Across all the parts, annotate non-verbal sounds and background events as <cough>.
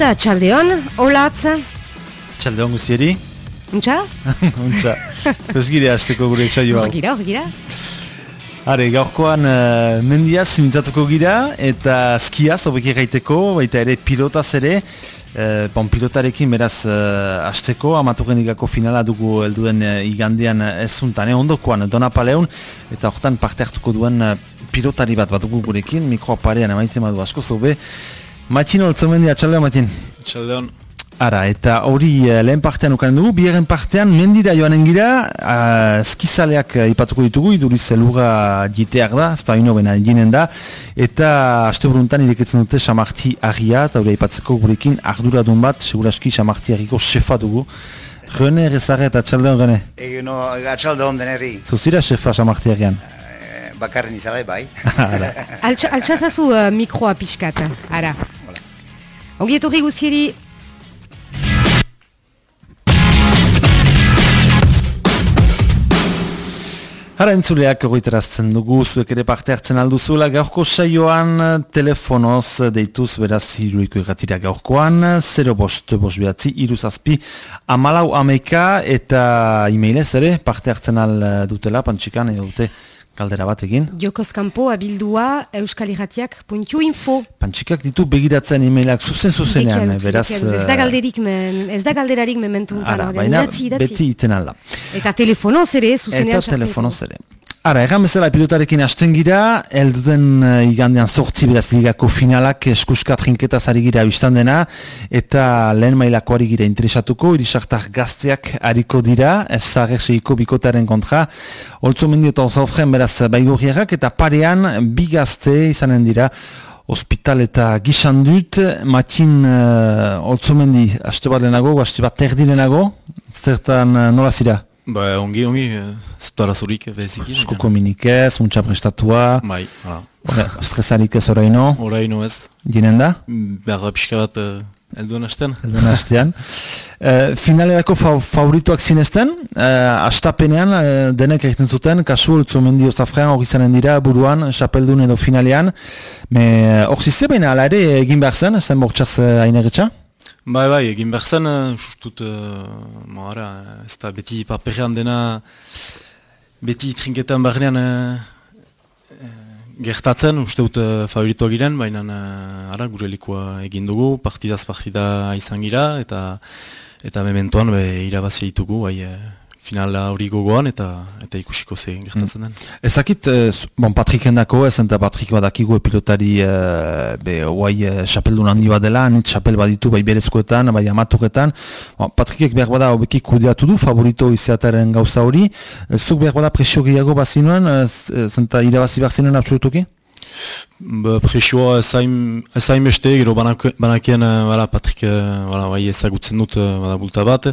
Eta txaldeon, olatz. Txaldeon guzieri. Untxa? <laughs> Untxa. Kosgire hasteko gure txaio hau. Horgira, horgira. Are, gaurkoan uh, mendiaz mintzatuko gira eta skiaz hobeki gaiteko, baita ere pilotaz ere. Uh, bon, pilotarekin beraz uh, hasteko, amatuken igako finala dugu helduen uh, igandean uh, ezuntan, eh, ondokoan Donapaleun, eta horretan parte hartuko duen uh, pilotari bat bat dugu gurekin, mikroa parean amaitzen badu asko zobe. Matxin holtzomendia, txaldeon Matxin. Txaldeon. Ara, eta hori uh, lehen partean ukanen dugu, biherren partean mendira joanen gira, uh, skizaleak uh, ipatuko ditugu, iduriz lura jiteak da, ez da ino bena jinen da, eta haste buruntan ireketzen dute Samarti Arria, eta hori ipatzeko gurekin arduradun bat, seguraski Samarti Arriko sefa dugu. Rene, rezarre eta txaldeon, Rene? Ego, no, atxaldeon deneri. Zuzira sefa Samarti Arrian? Eh, bakarren izale, bai. <laughs> Altsazazu uh, mikroa pixkat, ara. Ongi etorri guzieri, Hara entzuleak goiterazten dugu, zuek ere parte hartzen alduzuela gaurko saioan, telefonoz deituz beraz hiruiko irratira gaurkoan, 0 bost, bost behatzi, iruzazpi, amalau ameika eta e-mailez ere parte hartzen al dutela, pantxikan edo dute kaldera bat egin. Jokoz kanpo abildua euskaliratiak.info Pantxikak ditu begiratzen e-mailak zuzen zuzenean, beraz... Ez da galderik, men, ez da galderarik mementu. Ara, baina beti iten alda. Eta telefonoz ere, zuzenean Eta telefonoz ere. Ara, egan bezala pilotarekin hasten gira, elduden uh, igandean sortzi beraz ligako finalak eskuskat jinketa zari gira biztan dena, eta lehen mailako ari gira interesatuko, irisartak gazteak hariko dira, ez zagerseiko bikotaren kontra, holtzo mendio eta osaufren beraz baigorriak, eta parean bi gazte izanen dira, Hospital eta gizan dut, matin uh, holtzomendi, haste bat lehenago, haste bat terdi lehenago, zertan uh, nola zira? Ba, ongi, ongi, zutara zurik bezikin. Eskuko minik ez, untxa prestatua. Bai, hala. Stresarik ez oraino. Oraino ez. Ginen da? Berra pixka bat uh, elduen hastean. Elduen hastean. <laughs> uh, finalerako fa favorituak zinezten, uh, astapenean uh, denek egiten zuten, kasu ultzu mendio zafrean hori zanen dira buruan, xapeldun edo finalean. Hor zizte baina ala ere egin behar zen, zen bortxaz uh, Bai, bai, egin behar zen, justut, uh, ez da beti paperean dena, beti trinketan barnean uh, gertatzen, uste dut uh, favoritoa giren, baina uh, ara, gure likua egin dugu, partidaz partida izan gira, eta eta mementoan be, irabazia ditugu, bai, finala hori gogoan eta eta ikusiko ze gertatzen den. Mm. Ez dakit, eh, bon, Patrik endako ez, eta Patrik badakigu epilotari eh, be, oai eh, xapeldun handi bat dela, nint xapel baditu bai berezkoetan, bai amatuketan. Bon, Patrikek behar bada hobeki kudeatu du, favorito izatearen gauza hori. Zuk behar bada presio gehiago bazinuen, zenta irabazi behar zinuen absolutuki? Ba, presioa ezain beste, gero banakien uh, Patrik uh, bai ezagutzen dut bulta bat,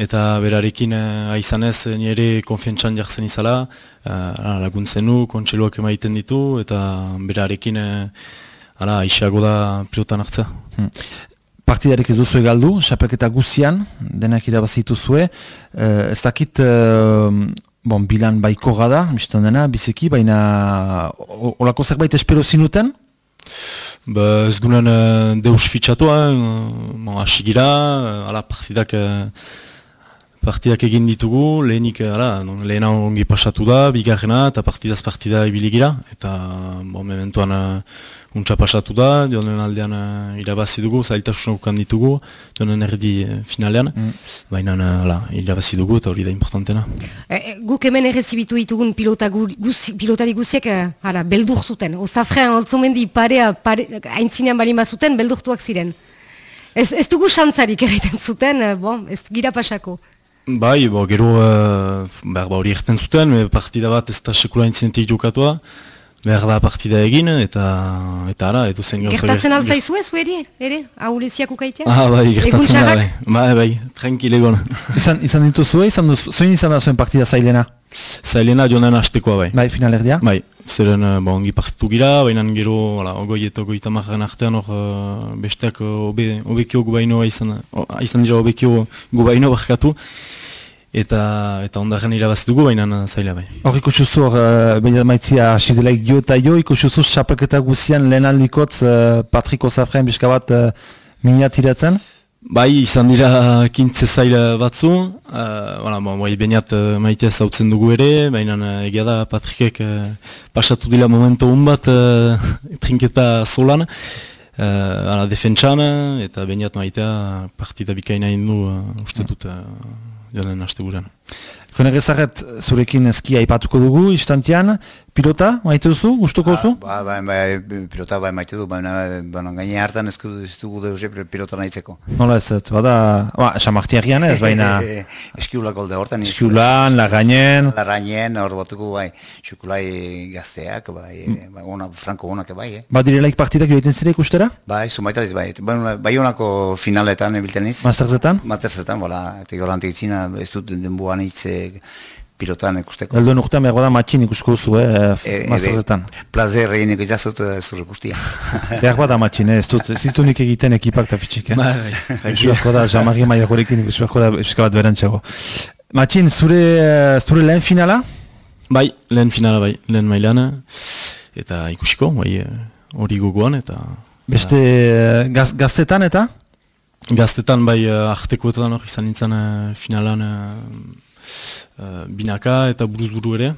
eta berarekin uh, aizanez nire konfientzan jartzen izala, uh, laguntzen nu, kontseluak emaiten ditu, eta berarekin uh, ala, aiseago da pilotan hartza. Hmm. Partidarek ez duzu egaldu, xapelketa guzian, denak irabazitu zue, uh, ez dakit... Bon, bilan baiko gada, biztan dena, bizeki, baina olako zerbait espero zinuten? Ba, ez gunen uh, deus fitxatu, uh, bon, asigira, uh, ala partidak, uh, partidak egin ditugu, lehenik, ala, lehena ongi pasatu da, bigarrena, eta partidaz partida ibiligira, eta, bon, mementuan, uh, untsa pasatu da, joan aldean uh, irabazi dugu, zailtasun ukan ditugu, joan erdi uh, finalean, mm. baina uh, irabazi dugu eta hori da importantena. E, e, guk hemen errezibitu ditugun pilota gu, guz, pilotari guziek, uh, beldur zuten. Ozafrean, oltzomendi parea, pare, haintzinean bali zuten, beldurtuak ziren. Ez, ez dugu xantzarik egiten zuten, uh, bon, ez gira pasako. Bai, bo, gero, uh, behar ba hori egiten zuten, partida bat ez da sekula haintzinetik jokatua, behar da partida egin, eta eta ara, edo zen gauza... Gertatzen alza izu ez, ere, ere, ahuleziak ukaitea? Ah, bai, gertatzen da, bai, bai, bai, tranquile egon. izan, izan dituzu, izan duzu, zoin izan da zuen partida zailena? Zailena joan hastekoa, bai. Bai, finalerdia? Bai, zeren, eh, bon, ongi partitu gira, baina gero, ala, ogoi eta ogoi tamarren artean, hor, uh, besteak uh, obe, obekio gubainoa izan, uh, izan dira obekio gubaino barkatu, eta eta ondarren irabazi dugu baina zaila bai. Hor ikusuzu hor uh, baina maitzia hasi dela jo eta jo ikusuzu xapelketa guzian lehen aldikotz uh, Patriko Zafren bizka bat uh, Mina tiratzen? Bai, izan dira kintze zaila batzu, uh, voilà, bon, bai, beniat uh, maitea zautzen dugu ere, baina uh, egia da Patrikek uh, pasatu dira momento hon bat uh, trinketa solan, uh, ala defentsan, eta beniat maitea partida bikaina indu uh, uste dut uh, joden haste gurean. Jone gezaget zurekin eskia aipatuko dugu, instantian, pilota, maite duzu, gustuko duzu? Ba, ba, ba, pilota bai maite du, baina baina gaine hartan ez dugu deus pilota nahitzeko. Nola ez, ez, bada, ba, samartiagian ez, baina... <laughs> Eskiulak golde hortan. Eskiulan, lagainen... Lagainen, hor batuko bai, xukulai gazteak, bai, mm. bai ona, franko onak bai, eh? Ba, direlaik partidak joiten zire ikustera? Bai, zumaitaliz, bai, bai, bai honako finaletan ebilten iz. Masterzetan? Masterzetan, bola, eta gorantik zina, ez dut denboan hitze pilotan ikusteko. Elduen urtean behar da matxin ikusko duzu, eh, e, masterzetan. Plazer egin ikutazut zure guztia. <laughs> Behar bada matxin, eh, ez dut, zitu nik egiten ekipak eta fitxik, eh? Bai, bai. <laughs> Ikusko da, jamari maia gorekin ikusko da, eska bat berantxago. Matxin, zure, zure lehen finala? Bai, lehen finala bai, lehen mailana, eta ikusiko, bai, hori gogoan, eta... Beste gaz, gaztetan eta? Gaztetan bai, artekoetan hori izan nintzen finalan uh, binaka eta buruz buru ere,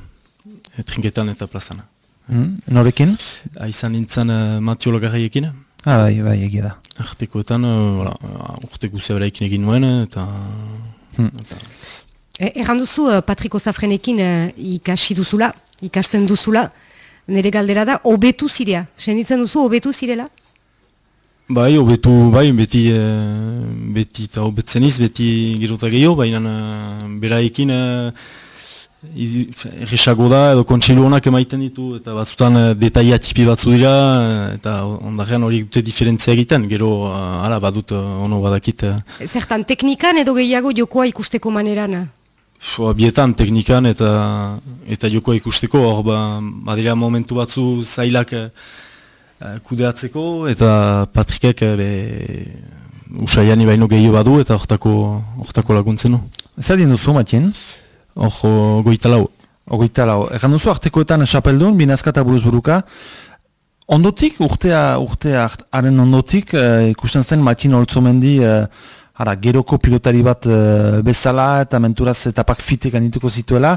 trinketan eta plazana. Mm, norekin? Aizan nintzen uh, Matio Lagarraiekin. Ah, bai, bai, egia da. Artekoetan, uh, urte guzea beraikin egin nuen, eta... Hmm. eta... E, Erran duzu, Patriko Zafrenekin uh, ikasi duzula, ikasten duzula, nire galdera da, obetu zirea. Senditzen duzu, obetu zirela? Bai, obetu, bai, beti, e, beti eta obetzen iz, beti girota gehiago, baina e, beraekin e, erresago da, edo kontseilu honak emaiten ditu, eta batzutan e, detaia tipi batzu dira, eta ondarean hori dute diferentzia egiten, gero, ala, badut, ono badakit. Zertan, teknikan edo gehiago jokoa ikusteko maneran? bietan, teknikan eta eta jokoa ikusteko, hor, ba, badira momentu batzu zailak, Eh, kudeatzeko eta Patrikek eh, be, usaiani baino gehiago badu eta hortako, hortako laguntzen du. Zer din duzu, Matien? Hor, goita lau. Goita lau. Egan duzu artekoetan esapeldun, binazka eta buruz buruka. Ondotik, urtea, urtea, haren ondotik, eh, ikusten zen Matien Oltzomendi, eh, ara, geroko pilotari bat eh, bezala eta menturaz etapak fitek anituko zituela.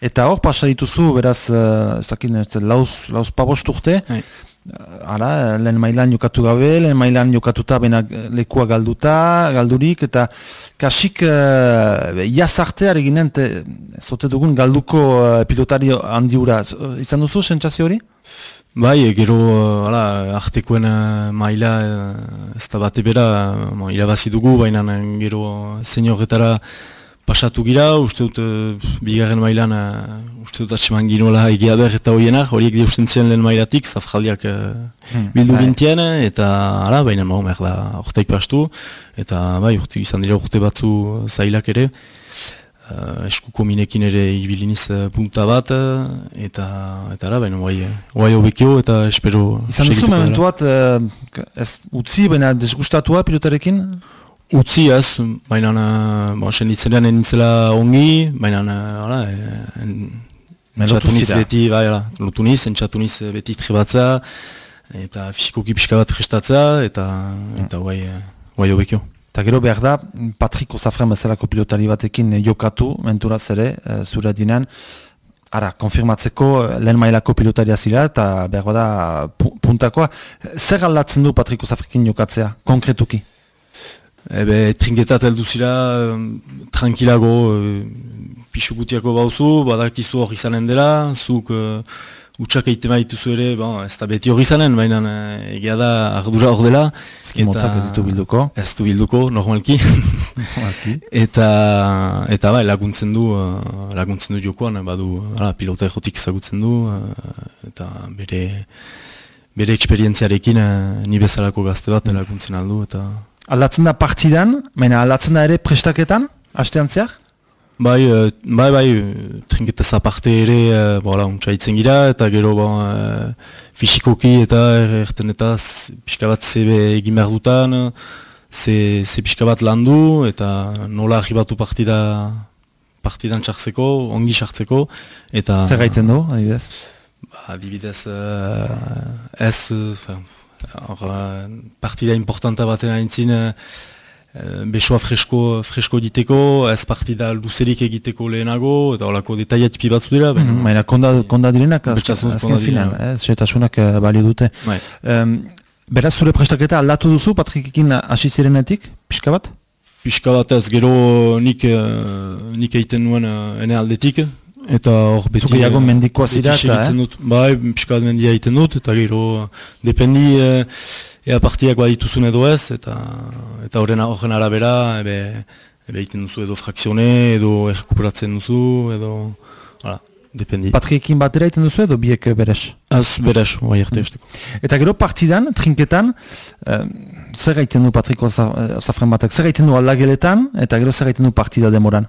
Eta hor, pasa dituzu, beraz, eh, ez dakit, lauz, lauz pabost urte. Bai. Hala, lehen mailan jokatu gabe, lehen mailan jokatuta bena lekua galduta, galdurik, eta kasik uh, jazarte ginen, zote dugun galduko uh, pilotari handiura. Izan duzu, sentzazio hori? Bai, gero, hala, artekoen maila ez da bate bera, irabazi dugu, baina gero senioretara pasatu gira, uste dut, uh, bigarren mailan, uh, uste dut atseman ginola egia behar eta hoienak, horiek diusten ziren lehen mailatik, zafjaldiak uh, hmm, bildu bai. gintien, eta ara, baina maho behar da, orteik pastu, eta bai, urte izan dira urte batzu zailak ere, uh, eskuko minekin ere ibiliniz uh, punta bat, eta, eta ara, baina guai, guai hobekio, eta espero... Izan duzu momentu bat, uh, ez utzi, baina desgustatua pilotarekin? Utzi ez, baina bon, senditzenean enintzela ongi, baina hala, entzatu niz beti, bai, hala, lotu niz, entzatu niz beti tribatza, eta fisikoki pixka bat prestatzea, eta, eta guai, guai hobekio. Eta gero behar da, Patrick Osafren bezalako pilotari batekin jokatu, menturaz ere, zure dinan, ara, konfirmatzeko lehen mailako pilotaria zira, eta behar da, puntakoa, zer aldatzen du Patrick Osafrekin jokatzea, konkretuki? Ebe, trinketat heldu zira, tranquilago, e, pixukutiako bauzu, badakizu hori izanen dela, zuk uh, utxak eite maituzu ere, bon, ez da beti hori izanen, baina egia da ardura hor dela. Ezki motzak ez ditu bilduko. Ez du bilduko, normalki. <laughs> eta, eta bai, laguntzen du, laguntzen du jokoan, badu, ala, pilota egotik ezagutzen du, eta bere, bere eksperientziarekin ni bezalako gazte bat laguntzen aldu, eta... Aldatzen da partidan, baina aldatzen da ere prestaketan, hastean zehar? Bai, uh, bai, bai, trinketaz aparte ere, uh, bola, untsaitzen gira, eta gero, bon, uh, fisikoki eta erten eta pixka bat zebe egin behar dutan, ze, ze pixka bat landu, eta nola arribatu partida, partidan txartzeko, ongi txartzeko, eta... Zer gaiten du, adibidez? Ba, adibidez, uh, ez, Hor, uh, partida importanta baten aintzin, uh, besoa fresko, fresko diteko, ez partida luzerik egiteko lehenago, eta horako detaiat tipi batzu dira. Mm -hmm, Baina konda, konda direnak, Beste azken final, eh, setasunak uh, balio dute. Bai. Um, beraz, zure prestaketa aldatu duzu, Patrickekin hasi zirenetik, pixka bat? Pixka bat ez, gero nik, nik egiten nuen ene aldetik, eta hor beti... Zugeago mendikoa zira, eta, eh? dut, bai, pixka bat mendia egiten dut, eta gero, dependi, uh, ea partiak badituzun edo ez, eta eta horren horren arabera, ebe, ebe egiten duzu edo frakzione, edo errekuperatzen duzu, edo, hala, dependi. Patrickekin batera egiten duzu edo biek eh, beres? Az, beres, bai arte esteko. Eta gero partidan, trinketan, eh, zer gaiten du Patrick Ozafren batak, zer gaiten du aldageletan, eta gero zer gaiten du partida demoran?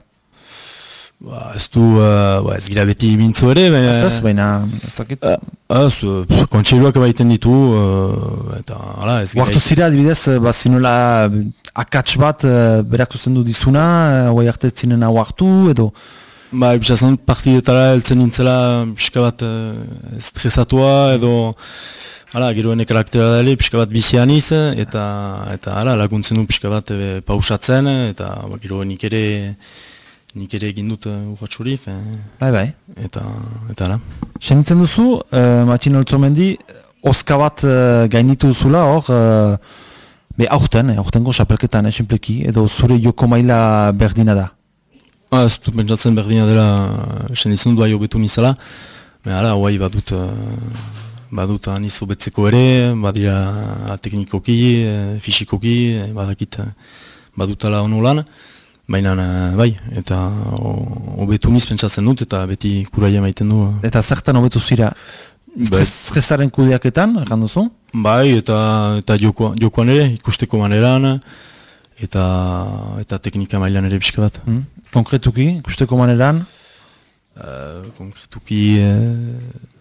Ba, ez du, uh, ba, ez gira beti mintzo ere, baina... Ez, baina, ez dakit. Ez, uh, kontseiluak baiten ditu, uh, eta, hala, ez gira... Guartu zira, adibidez, ba, zinuela akats bat, uh, berak zuzendu dizuna, uh, oai arte zinen hau hartu, edo... Ba, ipsazan partidetara heltzen nintzela pixka bat uh, estresatua edo hala, gero ene karaktera dali pixka bat bizianiz eta eta hala, laguntzen du pixka bat e, pausatzen eta ba, gero nik ere nik ere egin dut uh, urratxuri Bai, bai. eta eta hala. Senitzen duzu, uh, Matxin Oltzomendi, oska bat uh, gainitu duzula hor, uh, be aurten, eh, aurtengo xapelketan, eh, simpleki, edo zure joko maila berdina da. Ah, ez dut pentsatzen berdina dela, esan izan du aio betu nizela, me hala, hoai badut, uh, badut aniz hobetzeko ere, badira teknikoki, eh, fisikoki, eh, badakit eh, badutala ono lan, baina eh, bai, eta hobetu niz pentsatzen dut, eta beti kuraia maiten du. eh. Eta zertan hobetu zira, Bai. stresaren kudeaketan, erran duzu? Bai, eta, eta joko, jokoan ere, ikusteko maneran, eta, eta teknika mailan ere pixka bat. Hmm? Konkretuki, ikusteko maneran, Uh, konkretuki... Uh,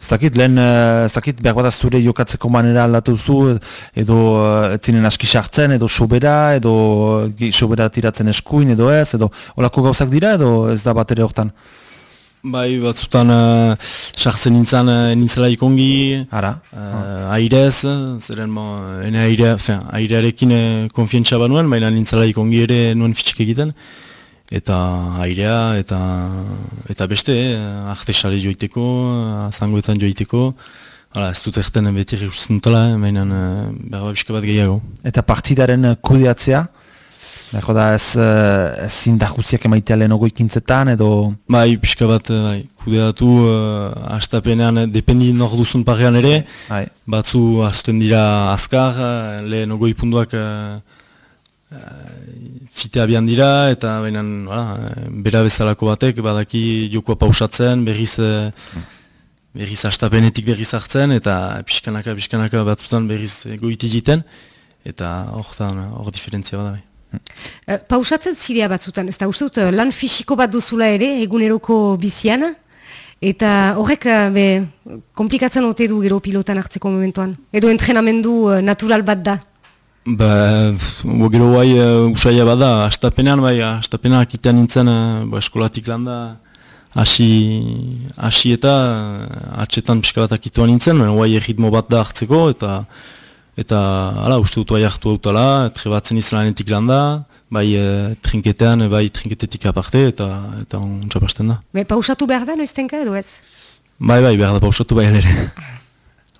ez dakit, lehen, eh, ez dakit, behar bada zure jokatzeko manera aldatu zu, edo eh, ez zinen aski sartzen, edo sobera, edo ge- sobera tiratzen eskuin, edo ez, edo olako gauzak dira, edo ez da bat ere hortan. Bai, batzutan uh, sartzen nintzen uh, nintzela ikongi, Ara, uh, airez, zeren bo, ene aire, fin, airearekin uh, konfientza banuen, baina nintzela ikongi ere nuen fitxik egiten. Eta airea, eta, eta beste, eh, artesare joiteko, zangoetan joiteko. Hala, ez dut erten beti ikusten dutela, eh, behar bat gehiago. eta partidaren eh, kudeatzea, behar da ez, eh, ez indahuziak emaitea lehenago ikintzetan, edo... Bai, pixka bat, bai, kudeatu, uh, astapenean, dependi nor duzun parrean ere, Bai. batzu hasten dira azkar, eh, lehen ogoi punduak uh, fite abian dira, eta baina, voilà, bera bezalako batek, badaki jokoa pausatzen, berriz, eh, berriz astapenetik berriz hartzen, eta pixkanaka, pixkanaka batzutan berriz goiti egiten, eta hortan, hor diferentzia bada bai. Eh, pausatzen zirea batzutan, ez da uste dut eh, lan fisiko bat duzula ere, eguneroko bizian, eta horrek be, komplikatzen ote du gero pilotan hartzeko momentuan. Edo entrenamendu natural bat da. Ba, gero bai uh, usaila bada, astapenean bai, astapenean akitean nintzen uh, ba, eskolatik landa hasi, hasi eta uh, atxetan pixka bat akituan nintzen, baina bai erritmo bat da hartzeko eta eta hala, uste dut bai hartu autala, trebatzen izan lanetik landa, bai uh, trinketean, bai trinketetik aparte eta eta ontsapasten da. Be, pausatu behar da noiztenka edo ez? Bai, bai, behar da pausatu bai ere.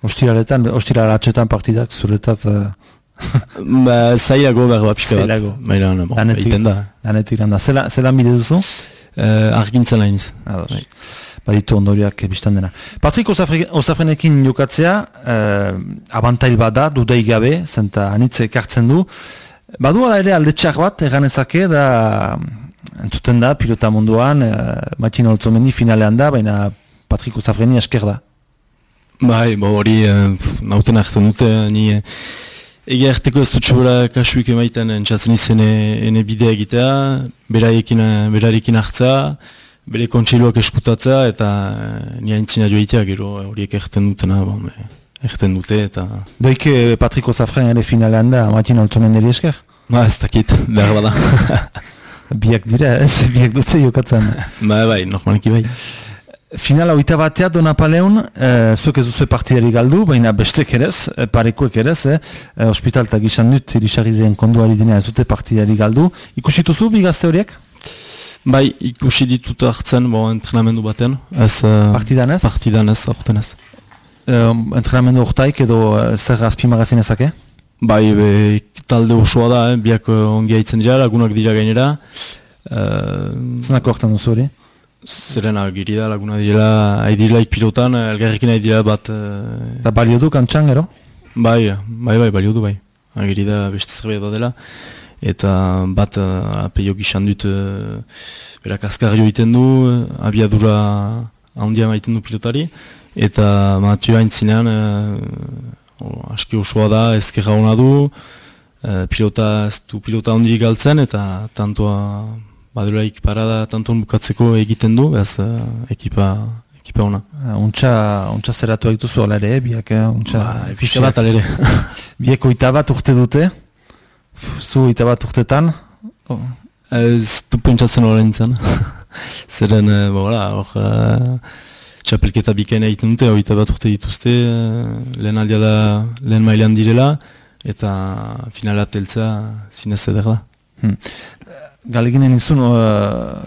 Ostiraletan, ostiralatxetan partidak zuretat uh, <laughs> ba, zailago behar bat pixka bat. Zailago. Baina, bon, Lanetik. egiten da. lanetik landa. Zela, zelan bide duzu? Uh, argintzen lainiz. Ados. Bai. Baditu ondoriak biztan dena. Patrik Osafre- Osafrenekin jokatzea, eh, abantail bada, dudai gabe, zenta anitze ekartzen du. Badu ala ere alde txar bat, eganezake, da, entzuten da, pilota munduan, eh, Matin Oltzomendi finalean da, baina Patrik Osafreni esker da. Bai, bo hori uh, nauten hartzen dute, ni uh, egia erteko ez dut sobera kasuik emaiten entzatzen izen e- ene bidea egitea, beraiekin, eh, berarekin hartzea, bere kontseiluak eskutatzea, eta uh, ni haintzina joitea gero eh, horiek erten dutena, bon, eh, erten dute, eta Doik eh, Patrik Osafren ere finalean da, Matin Oltzomenderi esker? ba ez dakit, behar bada. <laughs> Biak dira, ez, biak dutze jokatzen. ba bai, normalki bai. Finala oita batea Donapaleun, e, zuek ez duzu partidari galdu, baina bestek erez, e, parekuek erez, e, e, hospital eta gizan dut irisagiren konduari dina ez dute partidari galdu. Ikusituzu bi gazte horiek? Bai, ikusi ditut hartzen, bo, entrenamendu baten. Ez, uh, partidan ez? Partidan ez, aurten ez. E, entrenamendu ortaik edo uh, zer azpimagazin ezake? Bai, be, talde osoa da, eh? biak ongi haitzen dira, lagunak dira gainera. Uh, Zenako hartan duzu hori? Zeren agiri da laguna direla, haidilaik pilotan, elgarrekin haidila bat... Eta uh, balio du kantxan, gero? Bai, bai, bai, balio du bai. Agiri da beste zerbait da dela. Eta bat uh, apeio gizan dut, berak azkarrio iten du, abiadura handia maiten du pilotari. Eta Matio hain zinean, uh, aski osoa da, ezkerra hona du, pilota, ez du pilota handi galtzen, eta tantoa badulaik parada tanton bukatzeko egiten du, behaz uh, ekipa, ekipa ona. Untxa, untxa zeratu egitu zu ere, biak, uh, untxa... Ba, pixka bat alere. <laughs> biek oita bat urte dute, zu oita bat urtetan? Oh. Ez du pentsatzen horrein zen. <laughs> Zeren, uh, bola, hor... Uh, Txapelketa bikaina egiten dute, oita bat urte dituzte, lehen aldia da, lehen mailean direla, eta finala teltza zinez eder da. Hmm galeginen izun uh,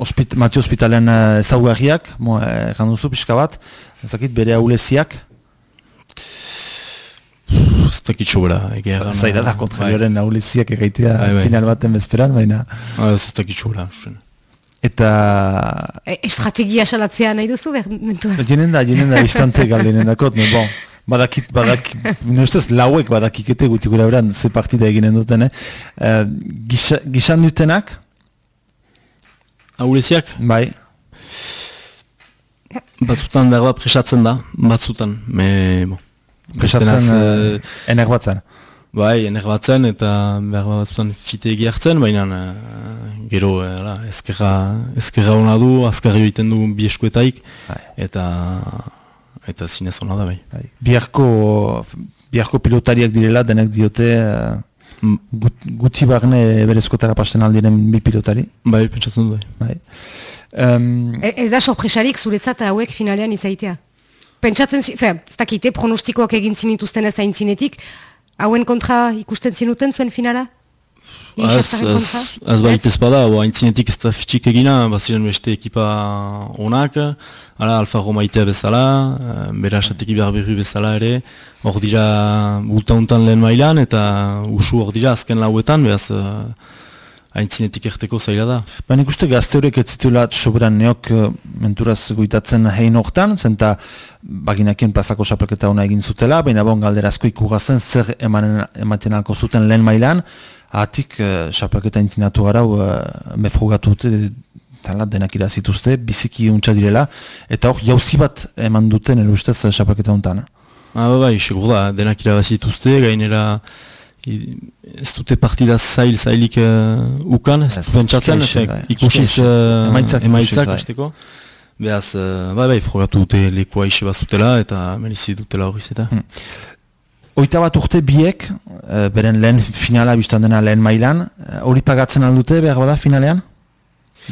ospit, Matio Hospitalen uh, ezaguarriak, egan uh, duzu pixka bat, ezakit bere hauleziak? Ez dakit sobera, egeran. Zaira da, kontrarioaren bai. hauleziak egaitea bai, bai. final baten bezperan, baina... Ah, ez dakit sobera, Eta... E, estrategia salatzea nahi duzu, behar, mentuaz? Jenen da, jenen da, <laughs> istante galdenen dakot, me bon badakit, badakit, <laughs> nustez lauek badakikete guti gura beran, ze partida eginen duten, eh? Uh, gisa, gisan dutenak? Auleziak? Bai. Batzutan behar bat presatzen da, batzutan, me... Bo. Presatzen, uh, ener batzen? Bai, ener batzen, eta behar bat batzutan fite hartzen, baina uh, gero, uh, ezkerra, ezkerra hona du, azkarri egiten du bi eskuetaik, bai. eta eta zinez hona da bai. bai. Biarko, biarko pilotariak direla denek diote uh, gut, gutxi barne berezkotara pasten aldiren bi pilotari. Bai, pentsatzen du bai. bai. Um, ez da sorpresarik zuretzat hauek finalean izaitea? Pentsatzen, fe, ez dakite pronostikoak egin zinituzten ez hain zinetik, hauen kontra ikusten zinuten zuen finala? Ez, ez baita ez bada, haintzinetik ez da fitxik egina, baziren beste ekipa onak, ala, Alfa Romaitea bezala, eh, bera asateki behar berri bezala ere, hor dira ulta-untan lehen mailan, eta usu hor dira azken lauetan, behaz haintzinetik erteko zaila da. Baina ikuste gazte horiek ez zitula soberan neok eh, menturaz goitatzen hein hortan, zenta baginakien plazako sapelketa hona egin zutela, baina bon galderazko ikugazen zer emanen, ematen alko zuten lehen mailan, Atik, uh, xapelketa intzinatu gara, uh, mefrogatu dute, tala, denak irazituzte, biziki untsa direla, eta hor, jauzi bat eman duten, ere ustez, xapelketa untan. Ah, ba, bai, segur da, denak irabazituzte, gainera, ez dute partida zail, zailik uh, ukan, ez duten txatzen, ikusiz uh, emaitzak, esteko. Beaz, uh, bai, bai, frogatu dute lekoa ise bazutela, eta menizi dutela hori zeta. Hmm. Oita bat urte biek, e, beren lehen finala biztan dena lehen mailan, eh, hori pagatzen aldute behar bada finalean?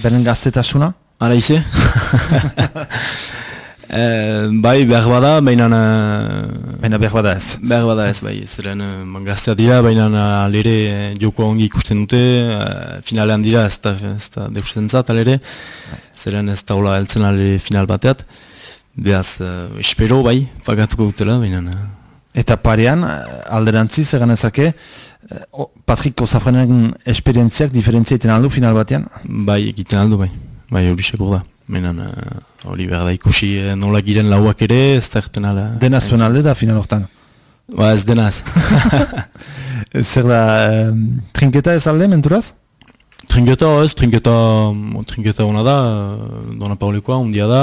Beren gaztetasuna? Ara ize? <laughs> e, bai, behar bada, baina... Baina behar bada ez? Behar bada ez, bai, zeren uh, gaztea dira, baina lere joko ongi ikusten dute, uh, finalean dira ez da, ez da deusten zat, alere, bai. zeren ez taula heltzen ale final bateat, behaz, uh, espero, bai, pagatuko dutela, baina... Eta parean, eh, alderantzi, zegan ezake, eh, Patrik Osafrenen esperientziak diferentzia egiten aldu final batean? Bai, egiten aldu, bai. Bai, hori sekur da. Menan, eh, hori uh, behar da ikusi nola giren lauak ere, ez da erten ala... Dena zuen alde da final hortan? Ba, ez denaz. <laughs> <laughs> Zer da, trinketa ez alde, menturaz? Trinketa, ez, trinketa, trinketa hona da, dona paulekoa, undia da,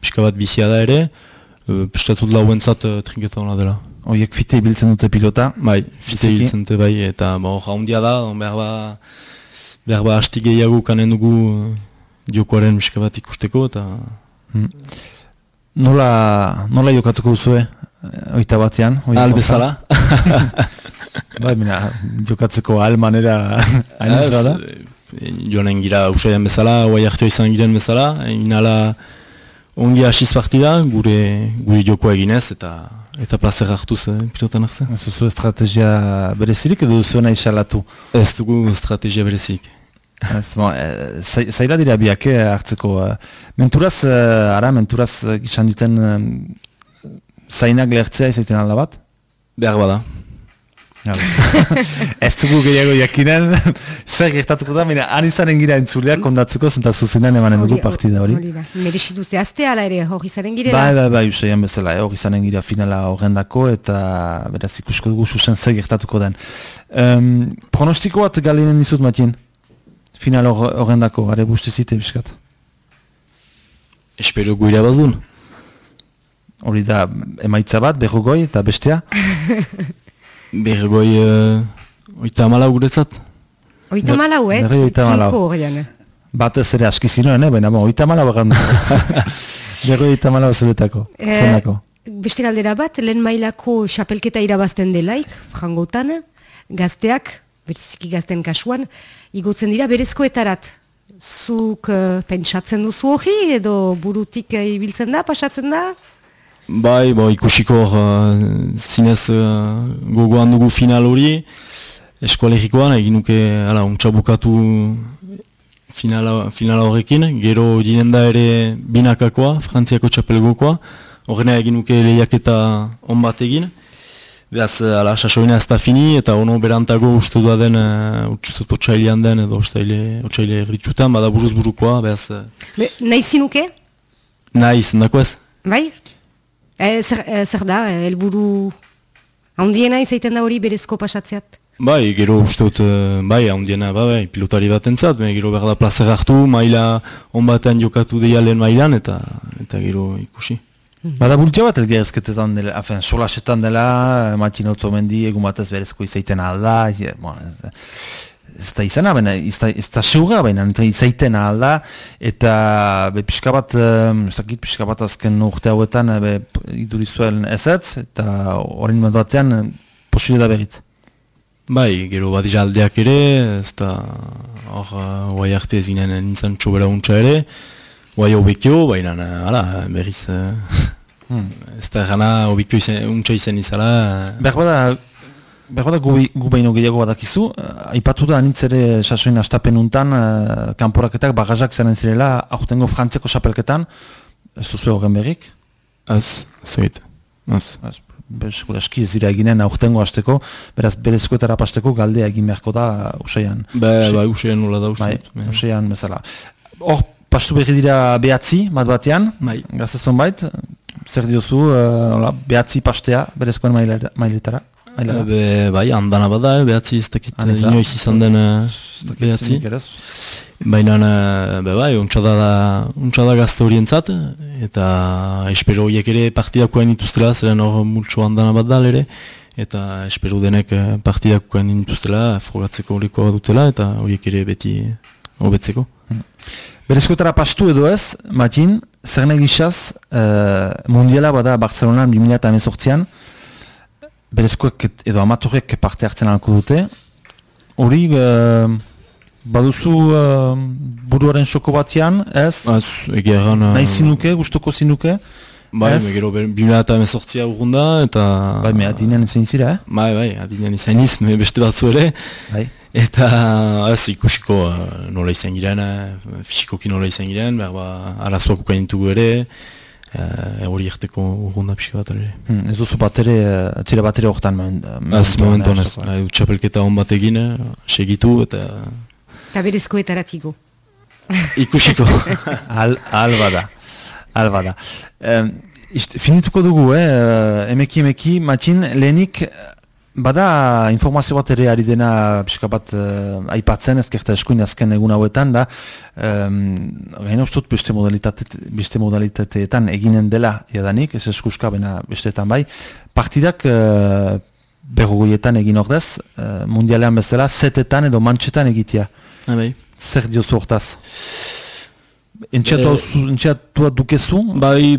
pixka bat bizia da ere, uh, pistatut lauentzat uh, trinketa hona dela. Oiek fite ibiltzen dute pilota? Bai, fite ibiltzen dute bai, eta ba, jaundia da, behar ba, behar ba hasti gehiago kanen dugu jokoaren miska bat ikusteko, eta... Hmm. Nola, nola jokatuko duzue, eh, oita batean? Al bezala. <laughs> bai, mina, jokatzeko al manera <laughs> hainitz da? Joanen gira usaian bezala, oai hartio izan giren bezala, inala ongi hasiz partida, gure, gure jokoa eginez, eta eta plazer hartuz eh, pilotan hartzen. Ez duzu estrategia berezirik edo duzu nahi salatu? Ez dugu estrategia berezik. Ez, bon, e, zaila dira biak eh, hartzeko. Eh, menturaz, eh, ara, menturaz eh, gizan duten eh, zainak lehertzea izaiten alda bat? Behar bada. <laughs> ez dugu gehiago jakinen, zer gertatuko da, mena, han izanen gira entzuleak kondatzeko, zenta zuzenan emanen dugu partida hori. Merezitu zehazte ala ere, hori izanen girela? Bai, bai, bai, usaian bezala, eh, hori izanen gira finala horrendako, eta beraz ikusko dugu susen zer gertatuko den. Um, pronostiko bat galinen dizut, Matien? Final horrendako, are buste zite, biskat? Espero guira bazdun. Hori da, emaitza bat, berrogoi eta bestea? <laughs> Bergoi uh, oita malau guretzat. Oita malau, eh? Berri oita malau. Bat ez ere askizinoen, eh? Baina, oita malau egan <laughs> Berri oita malau zuretako, eh, zenako. Beste galdera bat, lehen mailako xapelketa irabazten delaik, frangotan, gazteak, bereziki gazten kasuan, igotzen dira berezkoetarat. Zuk uh, pentsatzen duzu hori, edo burutik uh, ibiltzen da, pasatzen da? Bai, bo, ikusiko uh, zinez uh, gogoan dugu final hori, eskoalegikoan, egin nuke, ala, untxabukatu finala, finala horrekin, gero dinen da ere binakakoa, frantziako txapelgokoa, horrena egin nuke lehiaketa on bat egin, Beaz, ala, sasoina ez da fini, eta ono berantago uste du den, uh, utxuzet otxailean den, edo otxaile, otxaile erritxutan, bada buruz burukoa, beaz... Uh... Nahi zinuke? Nahi, zendako ez? Bai? E, zer, e, zer da, helburu handiena izaiten da hori berezko pasatzeat? Bai, gero uste dut, bai, handiena, bai, bai, pilotari bat entzat, bai, gero behar da plazer hartu, maila onbatean jokatu deia lehen mailan, eta eta gero ikusi. Mhm. Bada bultia bat elgerazketetan dela, afen, solasetan dela, matxinotzo mendi, egun batez berezko izaiten alda, bon, ez da izana, baina ez da seura, baina izaiten alda, eta be pixka bat, ez dakit pixka bat azken urte hauetan, be idurizuelen ezetz, eta horrein bat batean posibile da berriz. Bai, gero bat aldeak ere, ez da hor guai arte ez ginen nintzen txobera untsa ere, guai hobekio, baina ala, berriz, hmm. <laughs> ez da gana hobekio untsa izan izala. Behar bada, Berroda gu, gu behin gehiago badakizu, uh, aipatu da anitzere sasoin astapen untan, uh, kanporaketak bagazak zaren zirela, aurtengo frantzeko xapelketan, ez duzu horren berrik? Ez, zeit, ez. Bezko eski ez dira eginen aurtengo hasteko, beraz berezkoetara pasteko galdea egin beharko da usaian. Be, ba, usaian nola da bai, usaian. usaian bezala. Hor, pastu berri dira behatzi, bat batean, bai. gaztezon bait, zer diozu, uh, behatzi pastea berezkoen mailetara? Be, bai, andana bada, eh, behatzi ez dakit, inoiz izan den behatzi. Baina, be, bai, untxada da, untxada gazte horientzat, eta espero horiek ere partidakoen dituztela, zeren hor multxo andana bat da, ere, eta espero denek partidakoen dituztela, frogatzeko horiko dutela, eta horiek ere beti hobetzeko. Hmm. Berezkotara pastu edo ez, Matin, zer nahi gizaz, uh, mundiala bada Barcelonan 2018an, berezkoek edo amatorek parte hartzen alko dute, hori uh, baduzu uh, buruaren soko batean, ez? Az, egeran... Uh, Nahi zinuke, gustoko zinuke? Bai, bimila eta emezortzia urrunda, eta... Bai, me adinean izan izira, eh? Bai, bai, adinean izan iz, beste batzu ere. Bai. Eta, ez, ikusiko uh, nola izan giren, uh, fisikoki nola izan giren, behar ba, arazoak ukaintugu ere, Eh, hori uh, erteko urrunda pixka bat ere. Hmm, ez duzu bat ere, txile bat ere horretan Ez, momentuan ez. Txapelketa hon bat egin, segitu eta... Eta berezkoetaratiko. <laughs> Ikusiko. <laughs> al, al bada. Al bada. Um, finituko dugu, eh, emeki emeki, matxin, lehenik Bada informazio bat ere ari dena pixka bat uh, aipatzen ezkerta eskuin azken egun hauetan da um, gaina ustut beste, modalitate, beste modalitateetan eginen dela jadanik, ez eskuska bena besteetan bai partidak uh, berrogoietan egin ordez uh, mundialean bezala setetan edo mantxetan egitea ah, bai. zer diozu hortaz? Entxeatu dukezu? Bai,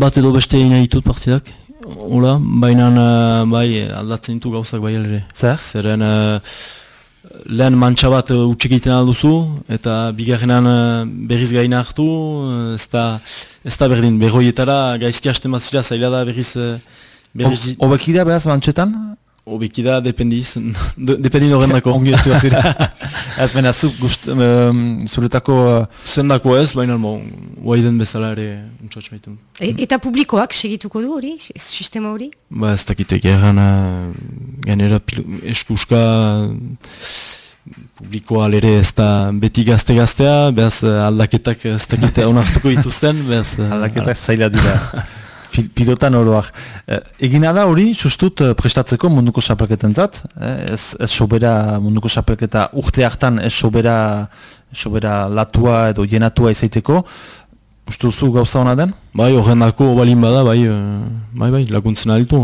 bat edo beste egin ditut partidak Ola, baina bai aldatzen ditu gauzak bai ere. Zer? Zeren uh, lehen mantxa bat uh, utxik egiten alduzu, eta bigarrenan uh, berriz gaina hartu, uh, ez da, ez da berdin, berroietara gaizki hasten bazira zaila da berriz... Uh, berriz Obekida behaz mantxetan? Obeki da, dependiz, <laughs> dependiz horren dako. Ongi ez duazira. <laughs> ez bena, zu, gust, um, zuretako... Uh... Zendako ez, baina mo, den bezala ere untxatx maitu. E, eta publikoak segituko du hori, sistema hori? Ba, ez dakite geran, ganera eskuska publikoa lere ez da beti gazte-gaztea, behaz aldaketak ez dakite onartuko dituzten, behaz... Aldaketak zaila dira. <laughs> pilotan oroak. E, egina da hori, sustut eh, prestatzeko munduko xapelketen zat, eh, ez, ez sobera munduko xapelketa urte hartan ez sobera, sobera latua edo jenatua izaiteko, Ustu zu gauza hona den? Bai, horren dako balin bada, bai, bai, bai, laguntzen aditu,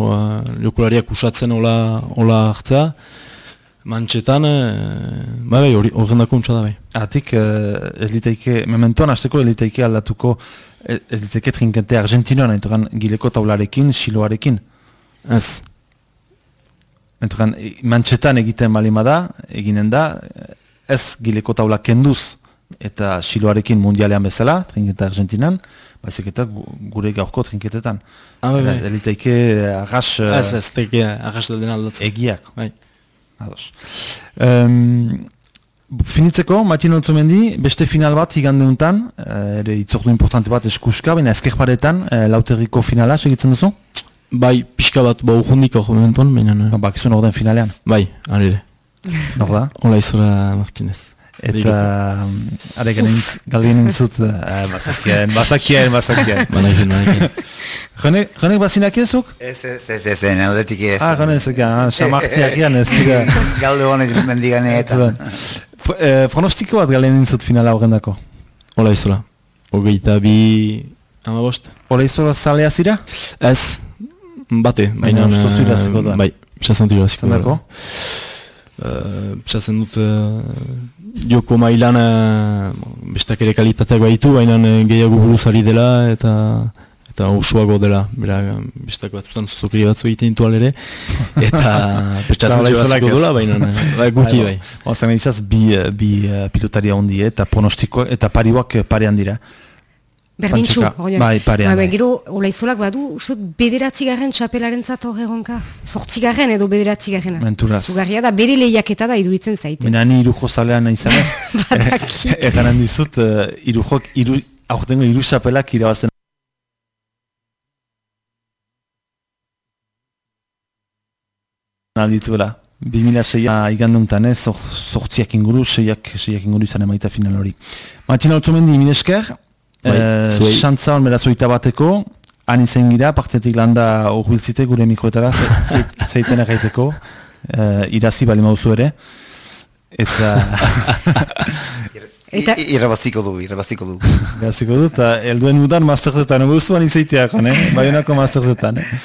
jokulariak usatzen hola, hola hartzea, mantxetan, bai, bai, horren dako da, bai. Atik, ez liteike, mementoan hasteko ez liteike aldatuko ez ditzeket jinkente Argentinoan, entoran gileko taularekin, siloarekin. Ez. Entoran, mantxetan egiten balima da, eginen da, ez gileko taula kenduz eta siloarekin mundialean bezala, trinketa Argentinan, baizik eta gure gaurko trinketetan. Ah, bai, bai. Eliteike arras... Ez, ez, teke arras da dena aldatzen. Egiak. Bai. Ados. Um, Finitzeko, Matin Otzomendi, beste final bat higande untan, eh, ere itzordu importante bat eskuska, baina ezker paretan, e, lauterriko finala, segitzen duzu? Bai, pixka bat, ba urrundik hor momentuan, baina... No, ba, kizun orden finalean? Bai, alire. Nor da? Ola Martinez. Eta, are genintz, galdien nintzut, uh, bazakien, bazakien, <laughs> bazakien. Banakin, banakin. Jonek bazinak ezuk? Ez, ez, ez, ez, ez, aldetik ez. Ah, jonek ez, xamartiak <laughs> ean ez dira. Galde honek mendigane eta. Eh, pronostiko bat galen nintzut finala horren dako? Ola izola. Ogeita bi... Ama bost. Ola izola zalea zira? Ez. Bate. Baina usto zira ziko da. Bai. Tira ziko da. Zendako? Psazen dut... Joko mailan... Bestak ere kalitateak baitu, baina gehiago buruzari dela eta eta usuago dela, bera, bestak batzutan zuzokri batzu egiten intu alere, <laughs> eta petxatzen zio dola, baina bai, guki bai. Oazten egitaz, bi, bi uh, pilotaria hondi, eta pronostiko, eta pariuak parean dira. Berdintxu, bai, parean. Ba, gero, ola izolak badu, uste, bederatzi garen txapelaren zato horregonka. Sortzi garen edo bederatzi garen. Menturaz. Zugarria da, bere lehiaketa da iduritzen zaite. Mena ni irujo zalean nahi <laughs> zanez. Badaki. Egan handizut, uh, irujok, iru, aurtengo iru txapelak irabazten aldituela. 2006a iganduntan, eh, sortziak inguru, seiak, seiak inguru izan emaita final hori. Martina Otzomendi, minesker, bai, eh, xantza hon berazoita bateko, han izan gira, partetik landa urbiltzite gure mikroetara, zeiten erraiteko, eh, irazi bali mauzu ere, eta... <laughs> Eta... Irrabaziko du, irrabaziko du. Irrabaziko du, eta elduen mudan masterzetan, guztuan izaiteak, eh? baionako masterzetan. Eh?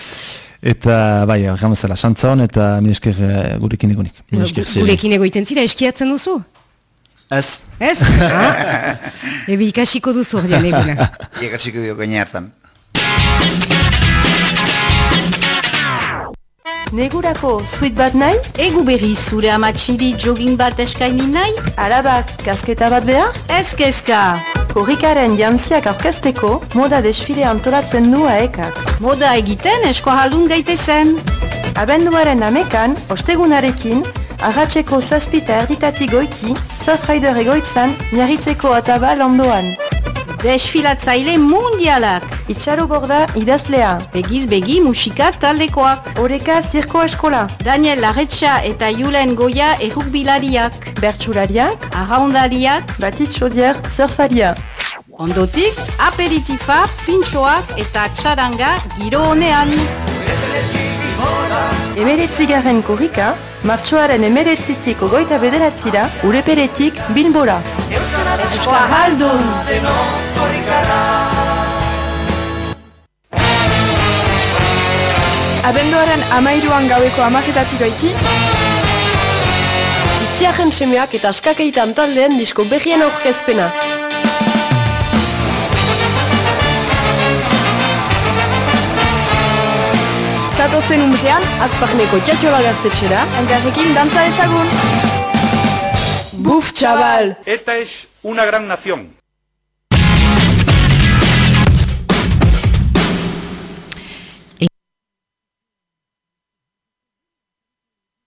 Eta, bai, gamezela, xantza hon, eta mi esker uh, gurekin egonik. Gurekin egoiten zira, eskiatzen duzu? Ez. Ez? Ah? Ebi ikasiko duzu hori eguna. <laughs> Ikasiko dio gaine hartan. Negurako zuit bat nahi? Egu berri zure amatxiri jogging bat eskaini nahi? Arabak, kasketa bat behar? Ez kezka! Korrikaren jantziak aurkezteko, moda desfile antolatzen du aekak. Moda egiten esko haldun gaitezen. Abenduaren amekan, ostegunarekin, arratseko zazpita erditati goiti, surfrider egoitzan, miarritzeko atabal ondoan. Desfilatzaile mundialak. Itxaro borda idazlea. Begiz begi musika taldekoak. Oreka zirko eskola. Daniel Larretxa eta Julen Goya errukbilariak. Bertxulariak. Arraundariak. Batit Chaudier surfaria. Ondotik, aperitifa, pintxoak eta txaranga giro honean. Emeretzigarren korrika, martxoaren emeretzitik ogoita bederatzira, ureperetik bilbora. Euskara Haldun! Abenduaren amairuan gaueko amaketatik goiti, Itziaren semeak eta askakeitan taldeen disko behien aurkezpena. Zatozen umbrean, azparneko jakiola gaztetxera, elgarrekin dantza ezagun! chaval Esta es una gran nación.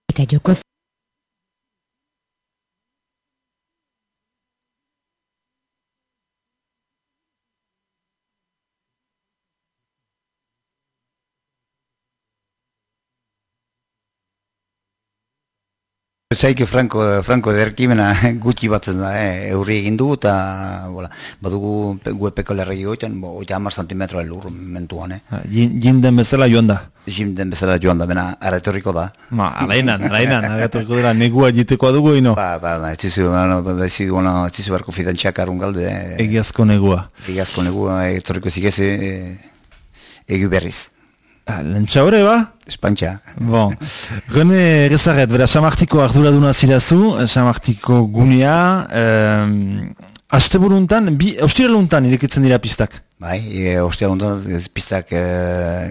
Eta joko Zaik Franco, Franco derkimena <laughs> gutxi batzen da, eh, eurri egin du, eta bola, badugu pe- gu epeko lerregi goiten, bo, oita hamar santimetro elur mentuan, eh. Ha, Jin, jin den bezala joan da. Jim den bezala joan da, bena, aratorriko da. Ma, alainan, alainan, agatoriko dela negua jitekoa dugu ino. Ba, ba, ba, etzizu, ba, no, ba, etzizu, bueno, barko fidantxak arun galdu, eh. Egiazko negua. Egazko negu, eh, etorriko zikez, eh, egu berriz. Ah, Lentsa hori ba? Espantxa. Bon, Rene Rezaret, bera, Samartiko arduraduna zirazu, Samartiko gunea, um, aste buruntan, bi, austiraluntan irekitzen dira pistak. Bai, e, ostia hontan, pistak e,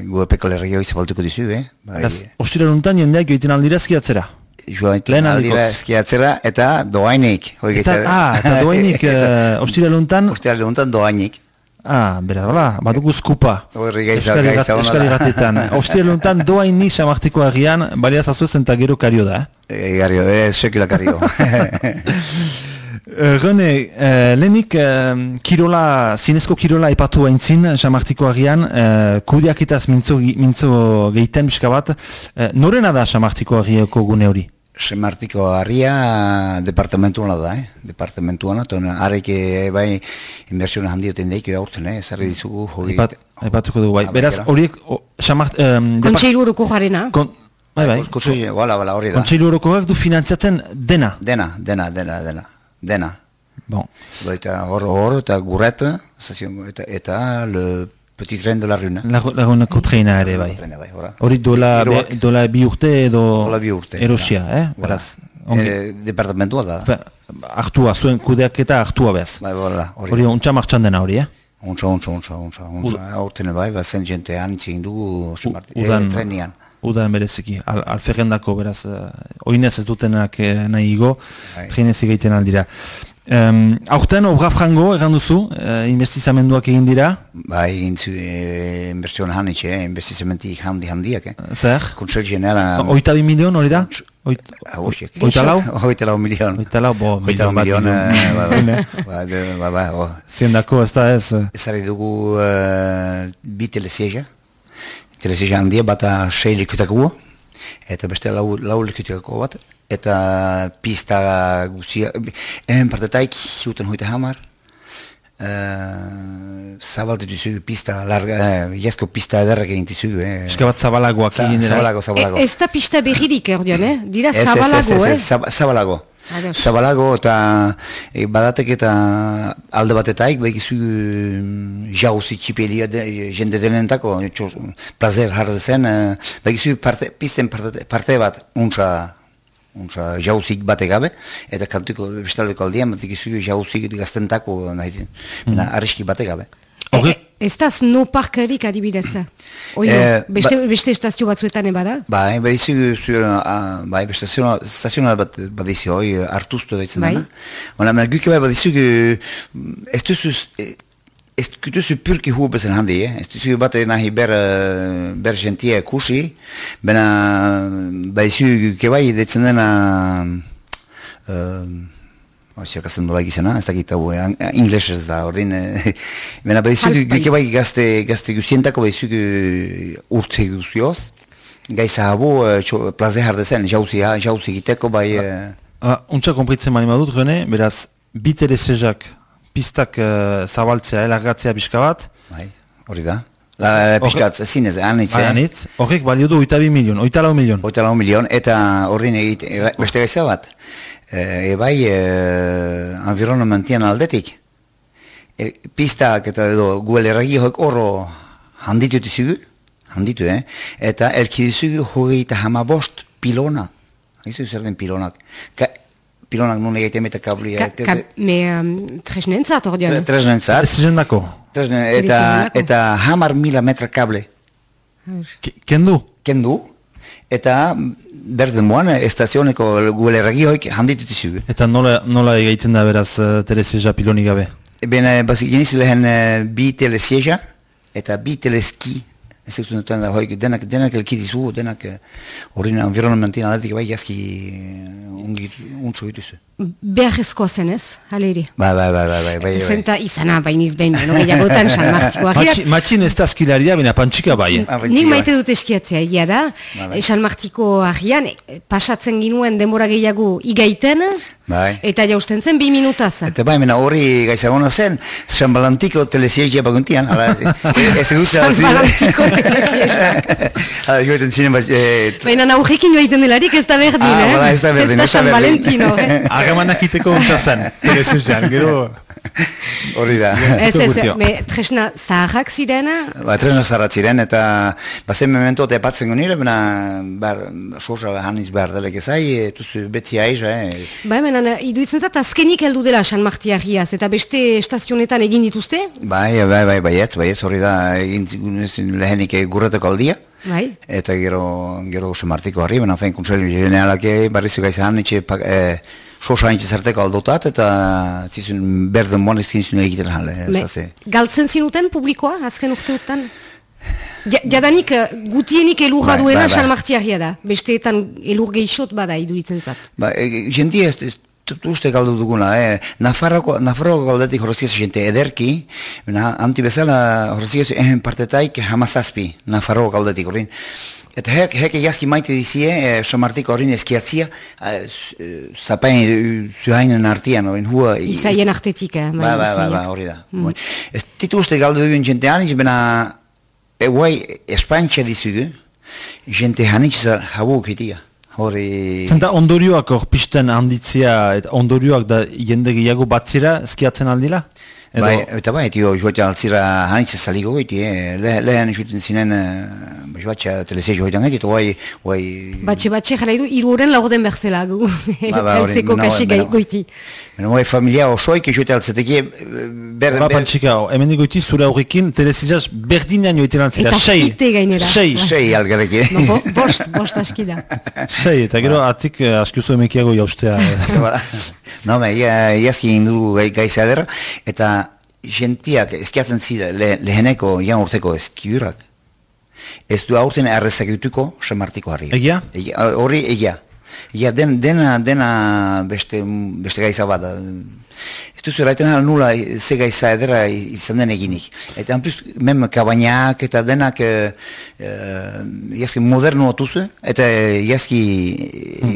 gu epeko hori zabaltuko dizu, eh. Bai, Beraz, austiraluntan jendeak joiten aldira skiatzera. joan lehen aldira eskiatzera eta doainik. Eta, ah, eta doainik, uh, <laughs> austiraluntan, Ostia hontan doainik. Ah, bera, hola, badugu skupa. Horri gaitza- Euskal gaitza Irrat- ona Euskal da. Irratetan. Austiraluntan <laughs> doainik Samartiko agian, balia zazuez eta gero kario da, eh? E, gario, e, sekula kario. Uh, <laughs> <laughs> Rene, uh, lehenik uh, kirola, zinezko kirola ipatu haintzin, Samartiko agian, uh, kudiakitaz mintzo, mintzo gehiten biska bat, uh, norena da Samartiko agieko gune hori? Semartiko harria departamentuana da, eh? Departamentuana, eta harrek e, bai inbertsiona handioten daik aurten, eh? Ezarri dizugu, hori... Ipat, aipatuko dugu, bai. Ah, Beraz, horiek, Samart... Um, horoko jarena. Kon, bai, bai. Wala, wala, hori da. Kontseilu orokoak du finantziatzen dena. Dena, dena, dena, dena, dena. Bon. Eta hor, hor, eta gurret, eta, eta le petit tren de la rune. Lago- Laguneko treina ere, bai. Trena, bai. Hori dola, dola bi urte edo Hola bi urte. erosia, eh? Beraz. Eh, departamentua da. Fe, hartua, zuen kudeaketa hartua behaz. Bai, hori. Hori ontsa martxan dena hori, eh? Untsa, untsa, untsa, untsa, untsa. Aurten bai, ba, zen jente anitzik dugu, eh, Udan, trenian. udan bereziki, al, alferrendako beraz, uh, oinez ez dutenak eh, nahi igo, Bai. trenez egiten aldira. Um, aurten, obra frango, egan duzu, uh, investizamenduak egin dira, Bai, egin zu, e, inbertsioan hanitxe, eh, investizamenti handi handiak, eh. zer? Kontsel generala... Oita bi milion hori da? Oit, Ah, oita lau? <laughs> Oita lau milion. Oita lau, bo, Oita lau milion eh, milion. ba, ba, ba, ba, ba, oh. Ziendako ez da ez, eh, Ezarri dugu uh, bi telezieja. Telezieja handia bata sei likutako eta beste lau, lau likutako bat. Eta pista guzia, ehen partetaik, juten hoita hamar. Uh, zabaltu dizugu pista, larga, uh, jasko pista ederrak egin dizugu. Eh. Pixka bat zabalagoak Za- egin. Zabalago, zabalago. E, ez da pista berririk erdian, eh? Dira Ez, ez, zabalago, ez, ez, eh? ez, zab- zabalago. Ados. Zabalago eta e, badatek eta alde batetaik begizu mm, jauzi txipelia de, jende denentako plazer jarde zen begizu parte, pisten parte, parte bat untsa untsa jauzik bate gabe eta kantuko bestaldeko aldian bat egizu jauzik gaztentako nahi den mm. arriski bate gabe Horrek- E, ez da snow parkerik adibidez. Oio, Eh, beste, ba- beste estazio batzuetan eba da? Bai, badizu, zu, uh, bai, stazional, stazional bat badizu, hoi, hartuztu daitzen Bai. dena. Bona, mena guke bai badizu, ez duzu, ez duzu purki hu bezen handi, <laughs> eh? ez duzu bat nahi ber, ber gentie kusi, bena badizu guke bai daitzen dena, uh, Oziakazen dola egizena, ez dakit hau, eh, ingles ez da, ordin, eh, bena badizu Half guke bai gazte, gazte guzientako badizu urte guzioz, Gaiza habo, eh, txo- plaze jardezen, jauzi, ha, jauzi egiteko bai... eh, Ah, untsa konpritzen mani badut, Rene, beraz, bitere zezak pistak uh, zabaltzea, elargatzea pixka bat, Bai, hori da. La pixkatz, zinez, anitz, bai, eh? anitz, horrek balio du oita bi milion, oita lau milion. Oita lau milion, eta ordin egit, era- beste gaiza bat, e, ebai e, environnementian aldetik. E, pistak eta edo guel erragi hoek horro handitu dizugu, handitu, eh? Eta elki dizugu hogei eta hamabost pilona. Haizu zer den pilonak. Ka, pilonak nun egiten eta kablia. Ka, ka, me um, tresnentzat ordean. Tresnentzat. Ez zendako, Tresnen, eta, eta hamar mila metra kable. Ke- kendu, kendu, eta berden moan estazioneko guelerragihoik handitutu zugu. Eta nola, nola egiten da beraz uh, Teresia piloni gabe? Ben, bazik geniz lehen uh, bi telesieza eta bi teleski ezekzen duten da, hoik, denak, denak elkidizu, denak, eh, hori environmentin aldatik bai jazki ungi, eh, untsu bituzu beharrezkoa zenez, aleire. Ba, ba, ba, ba, ba, ba, Zenta bai. izana, bainiz behin, no gehiagotan san martikoa. Matxin Machi, ez tazkilaria, baina pantxika bai. Eh? Ah, Nik maite bai. dut eskiatzea, egia da. Eh, ba, ba. San martiko ahian, eh, pasatzen ginuen denbora gehiago igaiten, bai. eta jausten zen bi minutaz. Eta bai, mena hori gaizagona zen, San Balantiko teleziegia bakuntian. <laughs> Ez gusta. San Balantiko teleziegia. Joeten zinen <laughs> bat... Baina naujekin joiten delarik ez da berdin, ah, eh? Bai, ez da berdin, ez da San Valentino, eh? <laughs> Agamanak iteko untsa zen, Teresian, gero... hori da. Ez, ez, me, tresna zaharrak zirena, Ba, tresna zarrat ziren, eta bazen memento eta epatzen gonire, bena, bar, sosa haniz behar delek ezai, e, tuzu beti aiza, eh? Ba, hemen, iduitzen zat, azkenik heldu dela San Martiarriaz, eta beste estazionetan egin dituzte, Bai, bai, bai, baiet, baiet, hori da, egin zigun lehenik gurretako aldia. bai? Eta gero, gero semartiko harri, baina fein kontseli generalak barrizu gaizan, itxe, pak, e, sosa haintxe zerteko aldotat, eta zizun berden moan ezkin zuen egiten jale, Me, ez ze. galtzen zinuten publikoa, azken urteotan? Ja, jadanik, eh, gutienik elurra Bai, duena bai. San Martiarria da. Besteetan elur gehixot bada iduritzen zat. Ba, e, jenti ez, ez dut uste galdu duguna, eh? Nafarroko, Nafarroko galdetik horrezkiaz jente ederki, na, anti bezala horrezkiaz ehen partetaik hamazazpi, Nafarroko galdetik horrin. Eta hek, hek egiazki maite dizie, eh, Samartiko horrin eskiatzia, eh, zapain eh, zuhainen artian, horrin hua... Izaien artetik, eh? Ba, ba, ba, ba, hori da. Mm. Ez ditu uste galdu dugun jente hanitz, bena, eguai, espantxa dizugu, jente hanitz habuk hitia. Hori... Zenta ondorioak hor pisten handitzea, eta ondorioak da jende gehiago batzira eskiatzen aldila? Edo, Bai, eta bai, tio, joatea altzira hanitza zaliko goiti, eh? Le, lehen juten zinen, uh, joatea telezea joatean gaiti, eta bai, bai... Batxe, batxe, jara idu, iruren lagoden berzela, gu, Ba, ba, <laughs> hori, heltzeko bena- kasi bena- gai- goiti. Beno, bai, familia osoik joatea altzeteki, ber, Hola, ber, pantxika, hemen digoiti zure aurrekin, Teresizaz berdinen joiten antzira, Eta sei. fite gainera. Sei, Bai. sei algarrekin. No, bo, bost, bost aski da. sei, eta gero atik eh, askiuzu emekiago jaustea. No, ba, ia, iazki egin dugu gai, gaiza edera, eta jentiak eskiatzen zira le, leheneko jan urteko eskiurrak. Ez du aurten errezak jutuko semartiko harri. Egia? Egia, Hori egia. Egia, den, dena, dena beste, beste gaiza bat. Ez duzu eraiten hal nula ze gaiza edera izan den eginik. Eta plus, mem kabainak eta denak e, e, iazki moderno duzu, eta iazki e,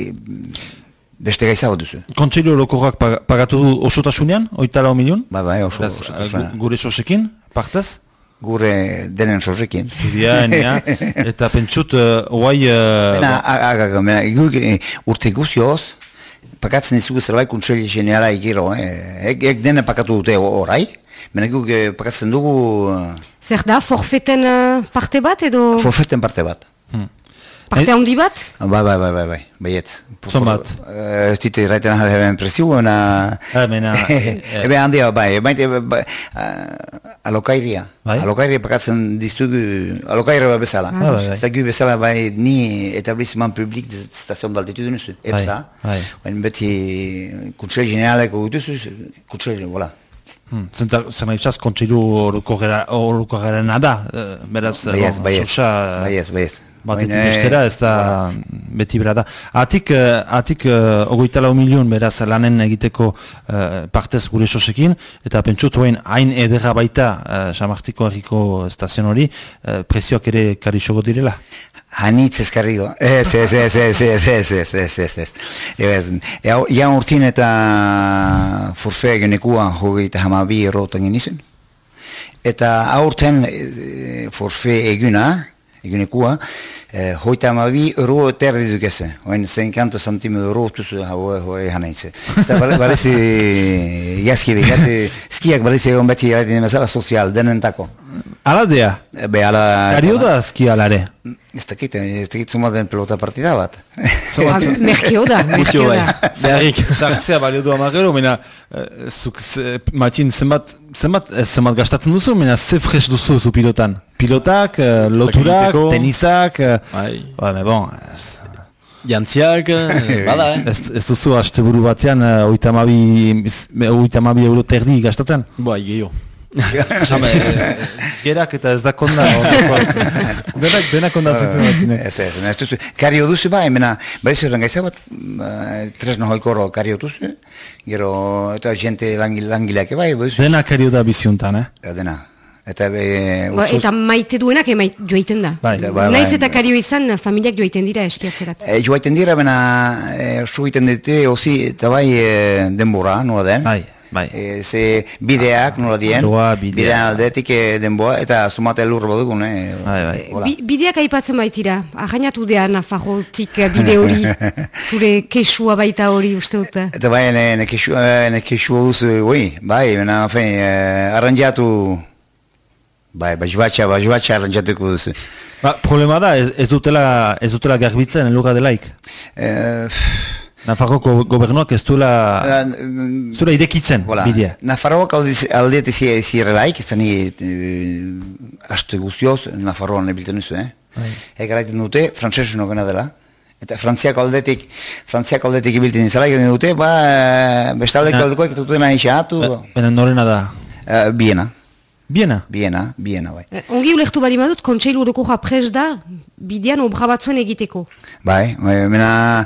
beste gaiza bat duzu. Kontseilo orokorrak pag- pagatu du osotasunean, oita lau milion? Ba, bai, oso, eh, gu- gure sosekin, partez? gure denen sosekin. Zuria, enia, <laughs> eta pentsut, uh, oai... Uh, agak, bena, guk eh, urte guzioz, pakatzen dizugu zerbait kuntseli generala ikero, eh? Ek, ek dene pakatu dute orai, bena guk eh, pakatzen dugu uh, Zer da, forfeten eh, parte bat edo forfeten parte bat. Parte eh? handi bat? Ba, ba, ba, ba, ba, baiet. Zon bat? Ez eh, ditu irraiten ahal hemen presio, baina... Ah, <laughs> eh. Hemen... Eben handia, bai, baite, ba, alokairia. Bai? Alokairia pakatzen diztugu, alokairia bat bezala. Ah, bai, bai. Zagu bezala, bai, ni etablissement publik de stazion d'altitude nuzu, bai, EPSA. Bai, bai. beti kutsel generaleko gutuzu, kutsel, voilà. Hmm. Zenta, zena itxaz, kontseilu horoko gara, da, beraz, baiez, baiez, bai baiez, baiez, Batetik Baina, bestera ez da beti bera da. Atik, uh, atik uh, ogoita lau milion beraz lanen egiteko uh, partez gure sosekin, eta pentsut hoen hain edera baita uh, Samartiko herriko estazion hori, uh, prezioak ere karixogo direla. Hanitz ezkarriko. Ez, ez, ez, ez, ez, ez, ez, ez, ez, ez. Ez, Ian urtin eta forfea genekua hogeita hamabi erotan genizun. Eta aurten e, forfe eguna, egin e, hoita hamabi euro terdi dukese. Oen 50 centime euro tuzu hau hoi hanaitze. Eta bale- balezi <laughs> jaski begatu, skiak balezi egon beti eraiten bezala sozial, denentako. Ala dea, E, Be, ala... kario da azki alare. Ez dakit, ez dakit zumaten pelota partida bat. Ah, <laughs> Merkio da, Gutio merkio bai. da. Beharrik. Sartzea balio du mena, eh, zuk, ze, matxin, zenbat, zenbat, ez zenbat gastatzen duzu, mena, ze fresh duzu zu pilotan. Pilotak, eh, loturak, egiteko. Eh, Bai. ba, me bon, ez, Jantziak, eh, <laughs> bada, eh? ez, ez duzu haste buru batean, oitamabi, oitamabi euro terdi gastatzen. Bai, gehiago. <laughs> Gerak eta ez da konda. <laughs> denak, denak kondatzen matxine. Ez, ez, ez duzu. Kario duzu ba, emena, bai zerren gaitza bat, tresno hoikoro kario duzu, gero, eta jente langil, langileak bai, bai duzu. Denak kario da biziuntan, eh? Dena. Eta be... Ba, utzuz- eta maite duenak emait joiten da. Bai. Bai, Naiz bai. eta kario izan, familiak joiten dira eskiatzerat. E, joaiten dira, bena, e, su egiten dute, ozi, eta bai e, denbora, nola den. Bai, bai. E, ze bideak, nola dien. Doa, bidea. Bidean aldetik e, denbora, eta sumate lur badugun, eh. Bai, bai. Bi, bideak aipatzen baitira, ahainatu dea Nafarrotik eh, bide hori, <laughs> zure kesua baita hori uste dut. Eta bai, ne, ne kexu, eh, ne kexu duzu, oi, bai, bena, fein, eh, arranjatu, bai, bajbatxa, bajbatxa arranjatuko duzu. Ba, problema da, ez, ez dutela, ez dutela garbitzen elurra delaik. Eh, Nafarroko gobernuak ez duela, eh, zura idekitzen Voilà. bidea. Nafarroak aldeet zirelaik, ez da ni eh, aste guztioz, Nafarroan ebilten duzu, eh? Eka raiten dute, frantzesu nogena dela. Eta frantziak aldetik, frantziak aldetik ibilten izala egiten dute, ba, eh, bestaldeko aldekoak duten nahi xaatu, Bena norena da. eh, biena, Biena. biena, biena, bai. Eh, Ongi ulektu bali madut, kontseilu horoko pres da, bidean obra batzuen egiteko. Bai, bai, mena,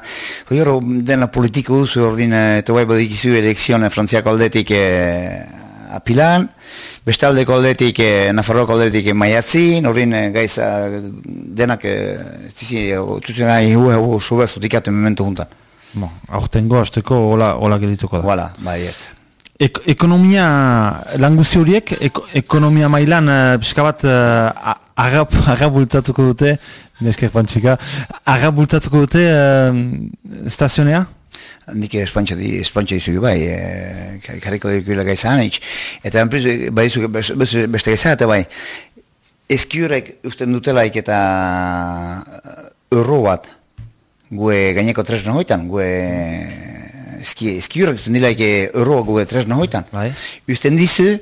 hoi hor, dena politiko duzu, ordin, eta bai badikizu elekzion eh, frantziako aldetik eh, apilan, bestaldeko aldetik, eh, Nafarroako aldetik eh, maiatzin, ordin eh, gaiza denak, eh, zizi, tuzen nahi hu, hu, sober zutikatu momentu juntan. Bo, aurtengo, asteko, hola, hola geldituko da. Voilà, bai, ez. Ek ekonomia, languzi horiek, eko- ekonomia mailan, uh, pixka bat, uh, agap, agap <laughs> bultzatuko dute, neskek pantxika, agap bultzatuko dute uh, stazionea? Nik espantxa di, espantxa dizugu bai, e, kariko dikuela gaizan. Eta enpriz, bai dizugu beste, beste gaizan, eta bai, eskiurek usten dutelaik eta eh, euro bat, gue gaineko tresna hoitan, gue eski, eskiurek usten dilaik euro gue tresna hoitan. Bai. Usten dizu,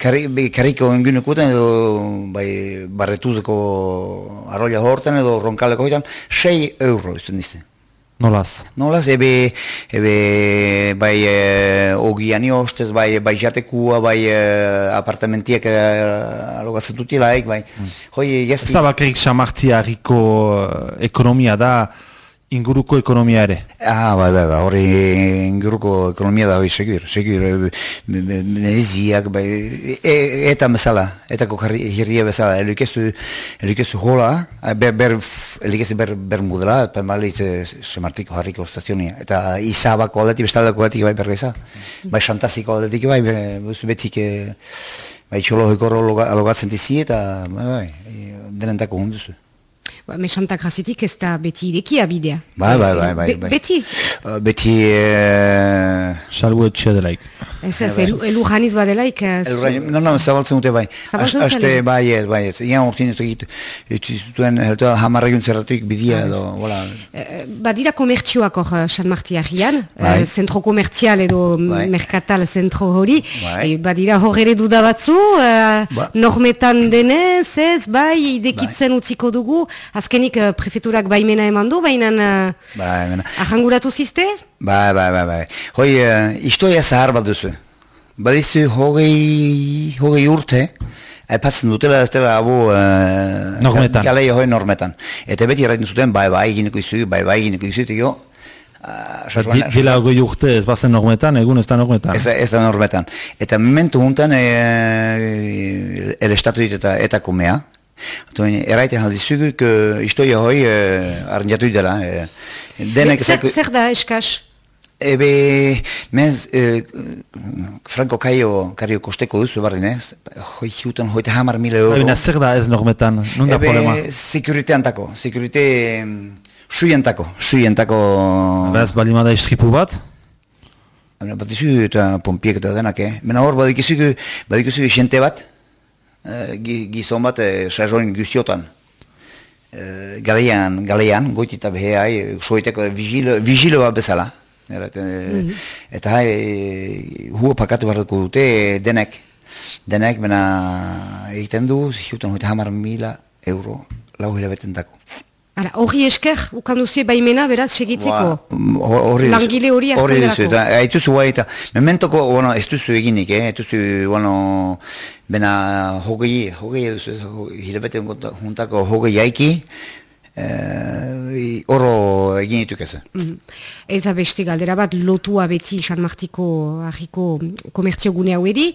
kariko engunekutan edo bai, barretuzeko arroia hortan edo ronkaleko hoitan, 6 euro usten dizu. Nolaz? Nolaz, ebe, ebe, bai, e, ogian ostez, bai, bai jatekua, bai, e, apartamentiak e, alogatzen dutilaik, bai. Hoi, Ez jazki, da bakarrik Samartia harriko eh, ekonomia da, inguruko ekonomia ere. ah, bai, bai, bai, hori inguruko ekonomia da, hoi, segur, segur, e, me- me- meneziak, bai, e, eta bezala, etako jarri- hirria bezala, elikezu, elikezu jola, eh, ber, ber, elikezu ber, ber mudela, penbaliz, semartiko harriko stazionia, eta izabako aldetik, bestaldeko aldetik, bai, bergeza, bai, santaziko aldetik, bai, betik, bai, txologiko alogatzen dizi, eta, bai, bai, denentako hunduzu. Ba, mesantak razitik ez da beti idekia bidea. Bai, bai, bai, bai, Be- bai. Beti, Uh, beti, e, Salbu etxea delaik. ez ez, elu, elu janiz badelaik. eh, zu- Elurrain, no, no, zabaltzen dute bai. Zabaltzen Aste- bai, ez, bai, ez. Ian urtin ez egit, ez zituen, heltu hamarra zerratuik bidia edo, hola. Eh, Badira komertzioak hor eh, San Martiarrian, Bai. eh, zentro komertzial edo Bai. merkatal zentro hori, Bai. Eh, badira hor ere duda batzu, eh, Ba. normetan denez, ez, bai, idekitzen utziko dugu, azkenik eh, prefeturak baimena eman du, baina uh, Bai, mena. ahanguratu zizte? Bai, bai, bai, bai. Hoi, uh, istoia zahar bat duzu. Badizu hogei, hogei urte, aipatzen dutela ez dela abu... Uh, Normetan. Galei hoi normetan. Eta beti erraiten zuten, bai, bai, egineko izu, bai, bai, egineko izu, jo... Uh, Ba, di- Dila goi urte ez bazen normetan, egun ez da normetan. Ez, ez da normetan. Eta momentu juntan e, el estatu dit eta eta kumea. Toin, eraiten aldizugu, que historia hoi e, arranjatu dela. E, denek zer, ezako- zer da eskaz? Ebe, mez, e, Franco Kaio, Kario kosteko duzu bardin ez? Hoi hiutan, hoita hamar mila euro. Baina zer da ez normetan, nun da problema? Ebe, sekuriteantako, sekurite... Suientako, suientako... Beraz, balimada istripu bat, Baina bat izu eta pompiek eta denak, eh? Mena hor badikizugu, badikizugu xente bat, eh, gizon bat eh, sasoin guztiotan. Eh, galean, galean, goiti eta behai, soiteko vigilo, vigilo bat bezala. Erat, eh, Eta e, huo pakatu barratuko dute denek. Denek, bena egiten du, ziuten hoita hamar mila euro lau hilabeten dako. Hala, hori esker, ukan duzie baimena, beraz, segitzeko. Ba, horri Langile hori hartzen Hori duzu, eta haituzu guai eta mementoko, bueno, ez duzu eginik, eh? ez duzu, bueno, bena hogei, hogei duzu, hilabete juntako hogei aiki, eh, oro egin dituk ez. Mhm. Ez da beste galdera bat, lotua beti San Martiko ahiko komertzio gune haueri,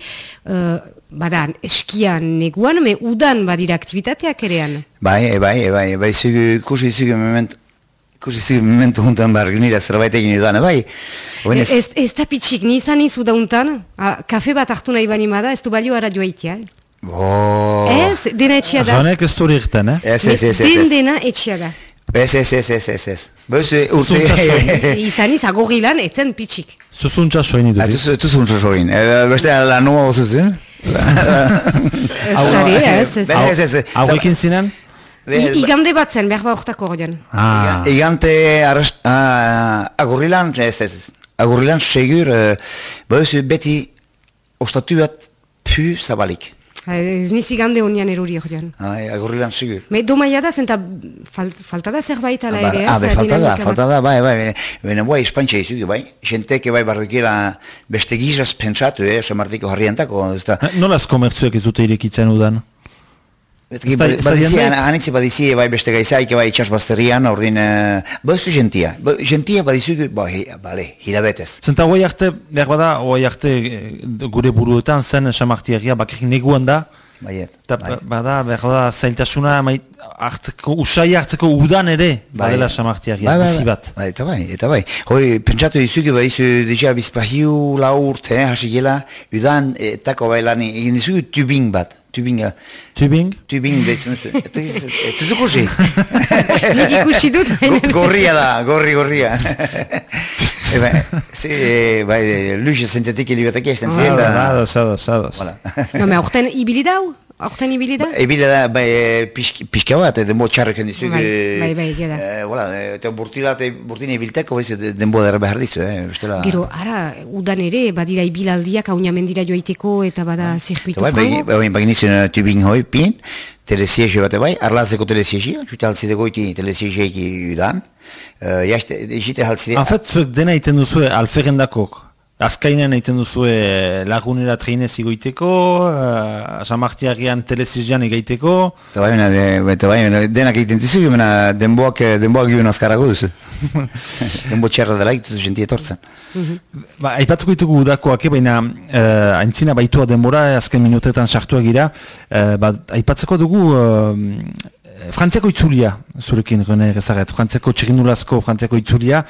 uh, bada, eskian neguan, me udan badira aktivitateak erean. Bai, e, bai, e, bai, bai, zugu, kusi zugu moment, kusi zugu momentu juntan bar nira zerbait egin edan, bai. Oen ez, Ez, ez da pitxik, ni izan izu dauntan, a, kafe bat hartu nahi bani bada, ez du balio ara joaitia. Eh? bo, Ez, dena etxia da. Joanek ez du hori egiten, eh? ez, ez, ez, ez, Den dena etxia da. ez, ez, ez, ez, ez, ez, Boz, urte, soin. <laughs> izan iz, agorri lan, etzen pitxik. Zuzuntza soin Ah, iduriz. tu tu sunt soin. Beste la nua osuzun. Ez dari, ez, ez. Ez, ez, ez. Hauekin zinen? Igande bat zen, behar ba hortako gorian. Ah, Igante arrast, ah, agurrilan, ez, ez, agurrilan segur, uh, beti ostatu bat pu zabalik. Ez niz igande honian eruri gorian. Ai, agurrilan segur. Me domaia da zen, eta fal, falta da zerbait ala Ba, ere, ez? ah, be, eh, falta da, falta da, bai, bai, bene, bene, bai, espantxa izugi, bai, jenteke bai bardukira beste gizaz pentsatu, eh, semartiko harrientako, ez da, nola ez komertzioak ez dute irekitzen udan? Ez da badizie, bai beste gaizaik, bai itxas bazterian, ordin, uh, badizu gentia, ba, gentia badizu, ba, hi, bale, hilabetez. Zenta guai arte, behar bada, guai arte eh, gure buruetan zen samartiagia bakarrik neguan da, Baiet, eta bai. bada, behar da, zailtasuna, hartzeko, usai hartzeko udan ere, badela samartiagia, bizi bat. Bai, eta bai, eta bai. Hori, pentsatu dizuki badizu, deja bizpahiu lau urte, eh, hasi gela, udan, etako bai lan, egin dizuki tubing bat, tubinga, Tubing? tubing deitzen duzu. <laughs> Ez duzu kusi. Nik ikusi dut, <laughs> Gorria da, gorri, gorria. <laughs> Eba, ze, bai, luxe sintetik elibatak esten ziren da. Ados, ados, ados. Voilà. No, me aurten ibili dau? Aurten ibili da? Ebile da, bai, eh, pix- pixka bat, eh, denbo txarreken dizu. Bai, bai, bai, egia da. Eh, voilà, eh, eta burtila, eta burtine ibilteko, baiz, denbo dara behar dizu, eh, bestela. Gero, ara, udan ere, badira ibilaldiak, haunia mendira joaiteko, eta bada zirkuitu bai, bai, bai, bai, nizien tubing hoi, pin, teleziege bat bai, arlazeko teleziege, jute haltzide goiti teleziege eki udan, uh, jaste, jite haltzide, En fait, zuek dena egiten duzue alferendakok. Azkainean egiten duzue lagunera treinez igoiteko, uh, samartiagian telezizian egaiteko, eta bai, eta bai, denak egiten dizu, bena, denboak, eh, denboak giben azkarago duzu. <laughs> Denbo txarra dela, ituzu jentia etortzen. Ba, aipatuko ditugu udakoak, eh, baina uh, aintzina baitua denbora, azken minutetan sartuak gira, uh, ba, aipatzeko dugu uh, Frantziako itzulia, zurekin Rene Gezaret, Frantziako txirindulazko Frantziako itzulia,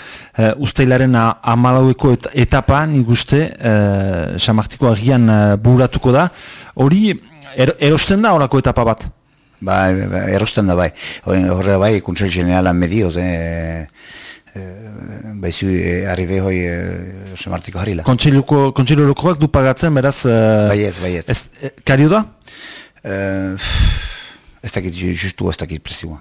usteilaren a- amalaueko et, etapa, nik uste, uh, Samartiko agian uh, buratuko da, hori er, erosten da horako etapa bat? Bai, bai, bai, erosten da bai. Horre bai, Kuntzel Generala medioz, eh, eh, baizu, eh, arribe hoi, eh, semartiko harrila. Kontseiluko, kontseilukoak du pagatzen, beraz... Uh, Baietz, baietz. Ez, eh, kario da? Eh, ez dakit, ju- justu ez dakit prezioa.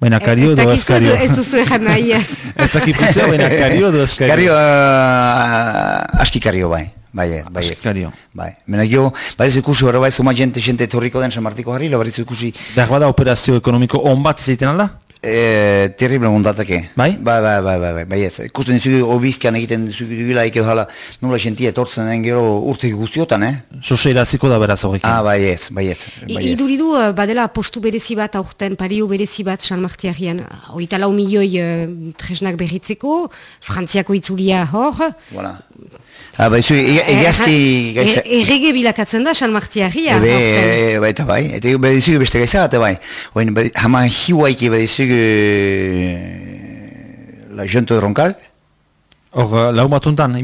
Baina kario edo ez kario? Ez duzu egan nahi. eh. <laughs> Ez dakit prezioa, baina <laughs> kario edo ez kario? Kario, uh, aski kario bai. Bai, bai. Aski kario. Bai. Mena gio, bariz ikusi horre bai, zuma jente, jente torriko den Samartiko harrila, bariz ikusi Behar bada operazio ekonomiko on bat izaiten alda? Eh, terrible mundatake. Bai? Bai, bai, bai, bai, bai, bai, ez. Ikusten dizugu obizkian egiten dizugu dugula, ike hala, nola jentia etortzen den gero urte guztiotan, eh? Sose iraziko da beraz horrekin. Ah, bai, ez, bai, ez. I- Bai, ez. Iduridu eh, badela postu berezi bat aurten, pario berezi bat San Martiagian. Oita lau milioi uh, tresnak berritzeko, Frantziako itzulia hor. Voilà. Ah, bai, zu, ega- egazki Eh, eh, Errege bilakatzen da San Martiagia. Ebe, e, bai, eta bai, eta bai dizugu beste gaiza bat, bai. Oin, bai, hama hiuaiki bai dizugu la jento ronkal, Hor, uh, lau bat untan,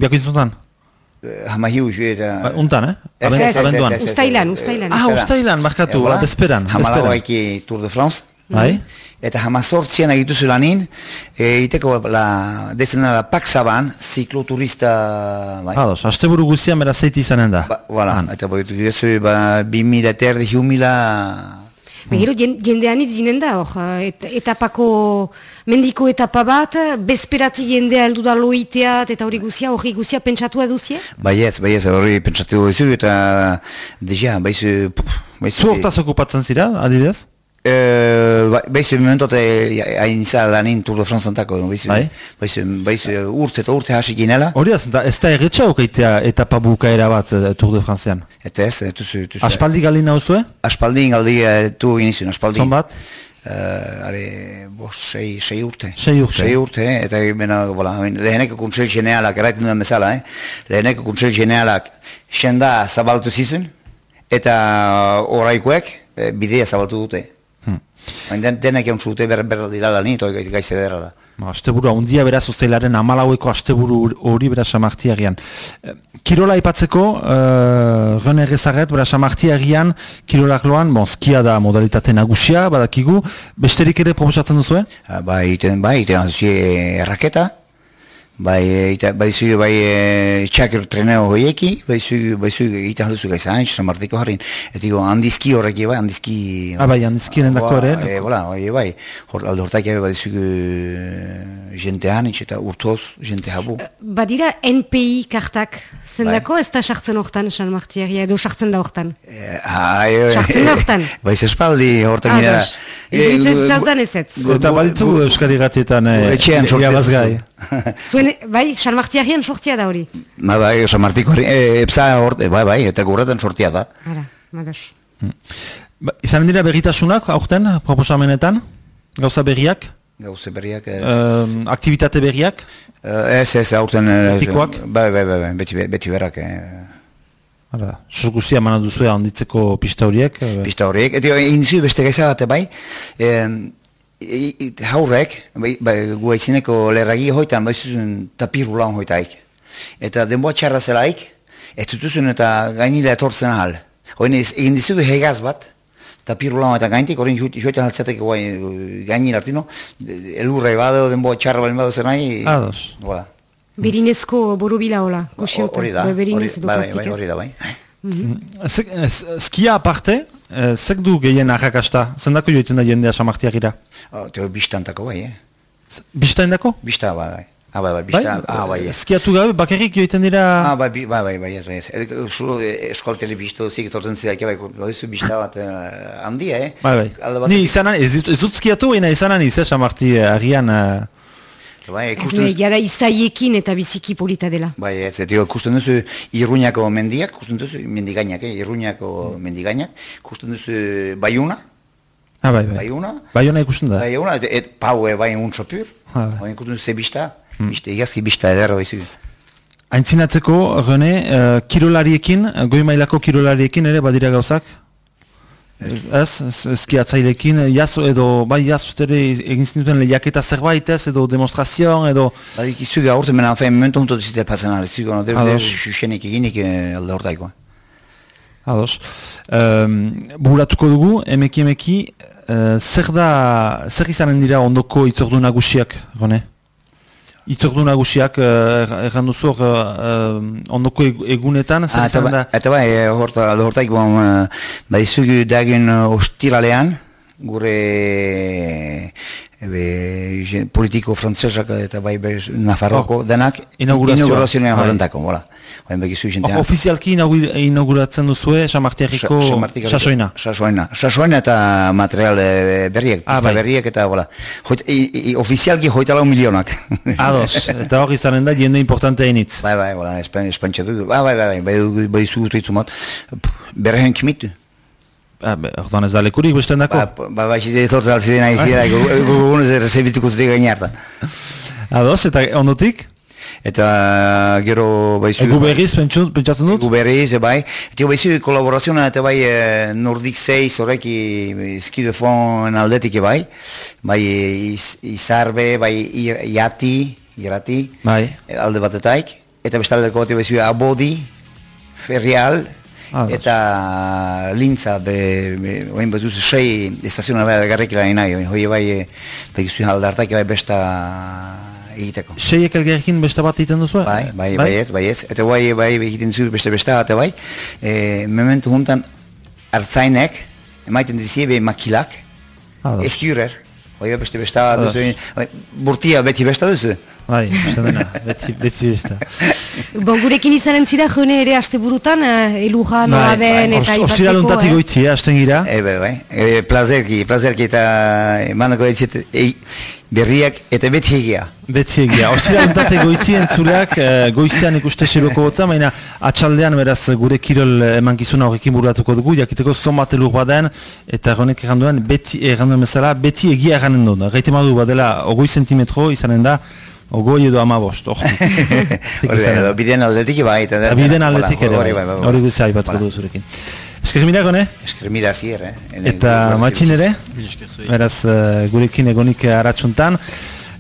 eh, hama hiu ju eta... Ba, untan, eh? Ez, Aben- ez, ez, abenduan. ez, ez, ez, Ustailan, ez, ustailan. ez, Ah, ez, ustailan, markatu, Eh, voilà. bezperan, Hama France, Bai? Eta hamazortzian egituzu lanin, e, iteko la, dezen la Paksaban, zikloturista, bai. Ados, asteburu guztian bera zeiti izanen da. Ba, voilà, eta boitu girezu, ba, bi mila eta erdi, hiu mila... Megero, jen- jendean itz jinen da, hor, et, etapako, mendiko etapa bat, bezperati jendea heldu da loiteat, eta hori guzia, hori guzia pentsatu eduzie? Baiez, baiez, hori pentsatu duzu, eta deja, baizu... puf, baizu- Zu hortaz okupatzen zira, adibidez? Eh, ba- Baizu, momentote hain izan lanin Tour de France antako, baizu, Bai. baizu, baizu, urte eta urte hasi ginela, Hori ez, da, ez da erretxa okeitea etapa bukaera bat eh, Tour de Francean. eta ez, eh, tuzu, tuzu, Aspaldi galin nauzue? aspaldi galdi eh, tu inizun, aspaldi. Zon bat? Uh, are, bo, sei, sei urte. Sei urte. Sei urte, eh, eta bena, bola, leheneko kuntsel genealak, eraiten duen bezala, eh? leheneko kuntsel genealak senda zabaltu zizun, eta oraikoek eh, bidea zabaltu dute. Baina den, denek egon zute ber, ber dira lani, eta gaize dira da. Ba, asteburu handia beraz usteilaren amalaueko asteburu hori beraz samartiagian. Eh, Kirola aipatzeko, uh, René Gezaret, beraz samartiagian, kirolak loan, bon, skia da modalitate nagusia, badakigu, besterik ere proposatzen duzue? Ah, Bai, iten, bai, iten duzu erraketa, bai, ita, bai zu, bai, e, txakir treneo hoieki, bai zu, bai zu, iten duzu gaizan, San Martiko harrin, eta digo, handizki horrek, bai, handizki... Ah, bai, handizkien dako ere, E, bola, bai, bai, hor, alde hortak, bai, zu, jente hanitz, eta urtoz, jente habu. Badira NPI kartak zendako, ez da sartzen hortan, San Martiaria, edo sartzen da hortan. E, ai, bai, Sartzen da hortan? <laughs> Bai, espaldi hortan Ah, dos. Iruditzen zautan ez ez. Eta baditu Euskari Gatietan eh, <laughs> Zuen, bai, San Martiarian sortzia da hori. Ba, bai, San Martiko e, epsa hor, bai, bai, eta gurretan sortia da. Ara, mados. Ba, izan dira berritasunak, aurten, proposamenetan, gauza berriak, Gauze berriak... E, um, aktivitate berriak, Eh, ez, ez, aurten... eh, Betikoak? Bai, bai, bai, bai, beti, beti berak, eh, Hala, sos guztia eman duzu handitzeko pista horiek. eh, pista horiek. Eta zu beste gaiza bat, bai, em, i- i- haurrek, bai, bai, gu aizineko lerragi hoitan, bai zuzun tapiru lan hoitaik. Eta denboa txarra zelaik, ez dutuzun eta gainila etortzen ahal. Hoin ez, egin dizugu hegaz bat, tapiru lan eta gaintik, horin joitan altzateko guai gainin artino, elurra ebado, denboa txarra balen bado zer nahi. Ados. Voilà. Berinezko borubila hola, kusiota. Hori da, hori, edo bai, bai, bai, da, bai. Ez, skia aparte, eh, zek du gehien arrakasta? Zendako joiten da jendea samartiagira? Oh, Teo bistantako bai, eh? Bista indako? Bista, bai, bai. Ah, bai, bai, bista, ah, bai, ez. Skiatu gabe, bakarrik joiten dira... Ah, bai, bai, bai, bai, ez, bai, ez. Edo, zu, eh, Eskol telebisto, zik zidak, bai, bai, zu bista bat eh, handia, eh? Bai, bai. Ni izanan, ez, ez dut skiatu, ena izanan iz, eh, samarti eh, agian... eh, Bai, ikusten duzu, jada izaiekin eta biziki polita dela. bai, ez, eta ikusten duzu Irruñako mendiak, ikusten duzu mendigainak, eh? Irruñako mendigainak, ikusten duzu Baiuna, Ah, bai, bai. Baiuna, Bai hona ikusten da. Baiuna, eta et, pau, eh, bai, un txopur, Ah, bai. bai, ikusten duzu ze bista, bista, egazki bista ederra baizu. Aintzinatzeko, Rene, eh, kirolariekin, goi mailako kirolariekin ere badira gauzak? Ez, ez, ez- eskiatzailekin, eh, jaz edo, bai, jaz ere egin zinuten lehiaketa zerbait ez, edo demonstrazioan, edo... Badik izu gaurten, mena, fein, momentu hontu dizite pasen ala, izu gano, dero, Ados. xuxenik eginik eh, alde hortaikoa. Ados. Um, buratuko dugu, emeki emeki, eh, zer da, zer izanen dira ondoko itzordu nagusiak, Rene? Itzordu nagusiak, uh, erran duzu, hor, eh, ondoko eg- egunetan, zer Ah, eta, izanen ba, da? eta bai, eh, horta, alde hortaik, bon, uh, badizugu dagen uh, ostiralean, gure gen- politiko frantzesak eta bai be, Nafarroko Hor, denak Bai. horrentako, bola. Oain begizu jentean. ofizialki inaugui- inauguratzen duzue, Samartiarriko sasoina. Sasoina. Sasoina eta material eh, berriek, Ah, bai. berriek eta, bola. Hoit, i, i, ofizialki hoita lau milionak. Ados, eta hor izanen da jende importantea initz. Bai, bai, bola, espan, espantxa dugu. Bai, bai, bai, bai, bai, bai, bai, zugutu itzumat. Berrehen kimitu. Ah, be, Ordan ez da lekurik beste Ba, dako. ba, ba, zide etortzen alzideen aizira, gugunez errezebituko zute gain hartan. Ados, eta ondotik? Eta gero baizu... Egu berriz, pentsatzen dut? Egu berriz, bai. Eta baizu kolaborazioa eta bai eh, Nordic 6 horreki ski de fond aldetik bai. Bai iz, izarbe, bai ir, iati, irati, Bai. eh, alde batetaik. Eta bestaldeko bate baizu abodi, ferrial, Ah, ados. eta lintza, be, be, oin batuz, sei estazionar bai algarrik lan nahi, hoi bai, e, begizu aldartak bai besta egiteko. Seiek elgerrekin beste bat egiten duzu? Bai, bai, bai, ez, bai ez. Eta bai, bai, egiten zu beste beste eta bai. E, momentu juntan hartzainek, emaiten dizie be makilak, Ados. eskiurer. Hoi beste beste bat Ados. duzu, bai, burtia beti beste duzu. Bai, uste dena, betzi, betzi besta. <laughs> Bon, gurekin izanen zira, jone ere aste burutan, uh, elurra Bai, nola ben, eta Ostira luntatik eh? goitzi, eh, hasten gira. E, bai, bai. E, plazerki, plazerki eta emanako ditzit e, berriak eta beti egia. Betzi egia. Ostira luntate goitzi entzuleak, eh, goizean ikuste xeroko gotza, baina atxaldean beraz gure kirol emankizuna horrekin buratuko dugu, jakiteko zomat elur baden, eta erronek erranduen, beti, erranduen bezala, beti egia erranen duen. Gaite madu badela, ogoi sentimetro izanen da, ogoi edo ama bost, <laughs> da, edo bidean aldetik. Eta, Eta biden aldetik ere, Hori bai, bai, bai. hori guztia aipatuko Voilà. Esker mira, gone? Esker mira zier, eh? Ene- Eta matxin ere, beraz eh, gurekin egonik aratsuntan,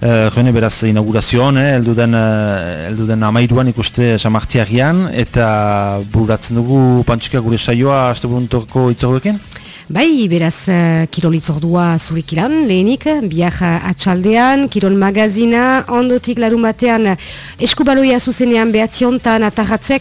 uh, jone beraz inaugurazioan, eh, elduden, uh, elduden amairuan ikuste samartiagian, eta buratzen dugu pantxika gure saioa aste buruntorko itzorduekin? Bai, beraz, uh, Kirol itzordua zurekilan, lehenik, biak uh, atxaldean, Kirol magazina, ondotik larun batean, eskubaloia zuzenean behatziontan atarratzek,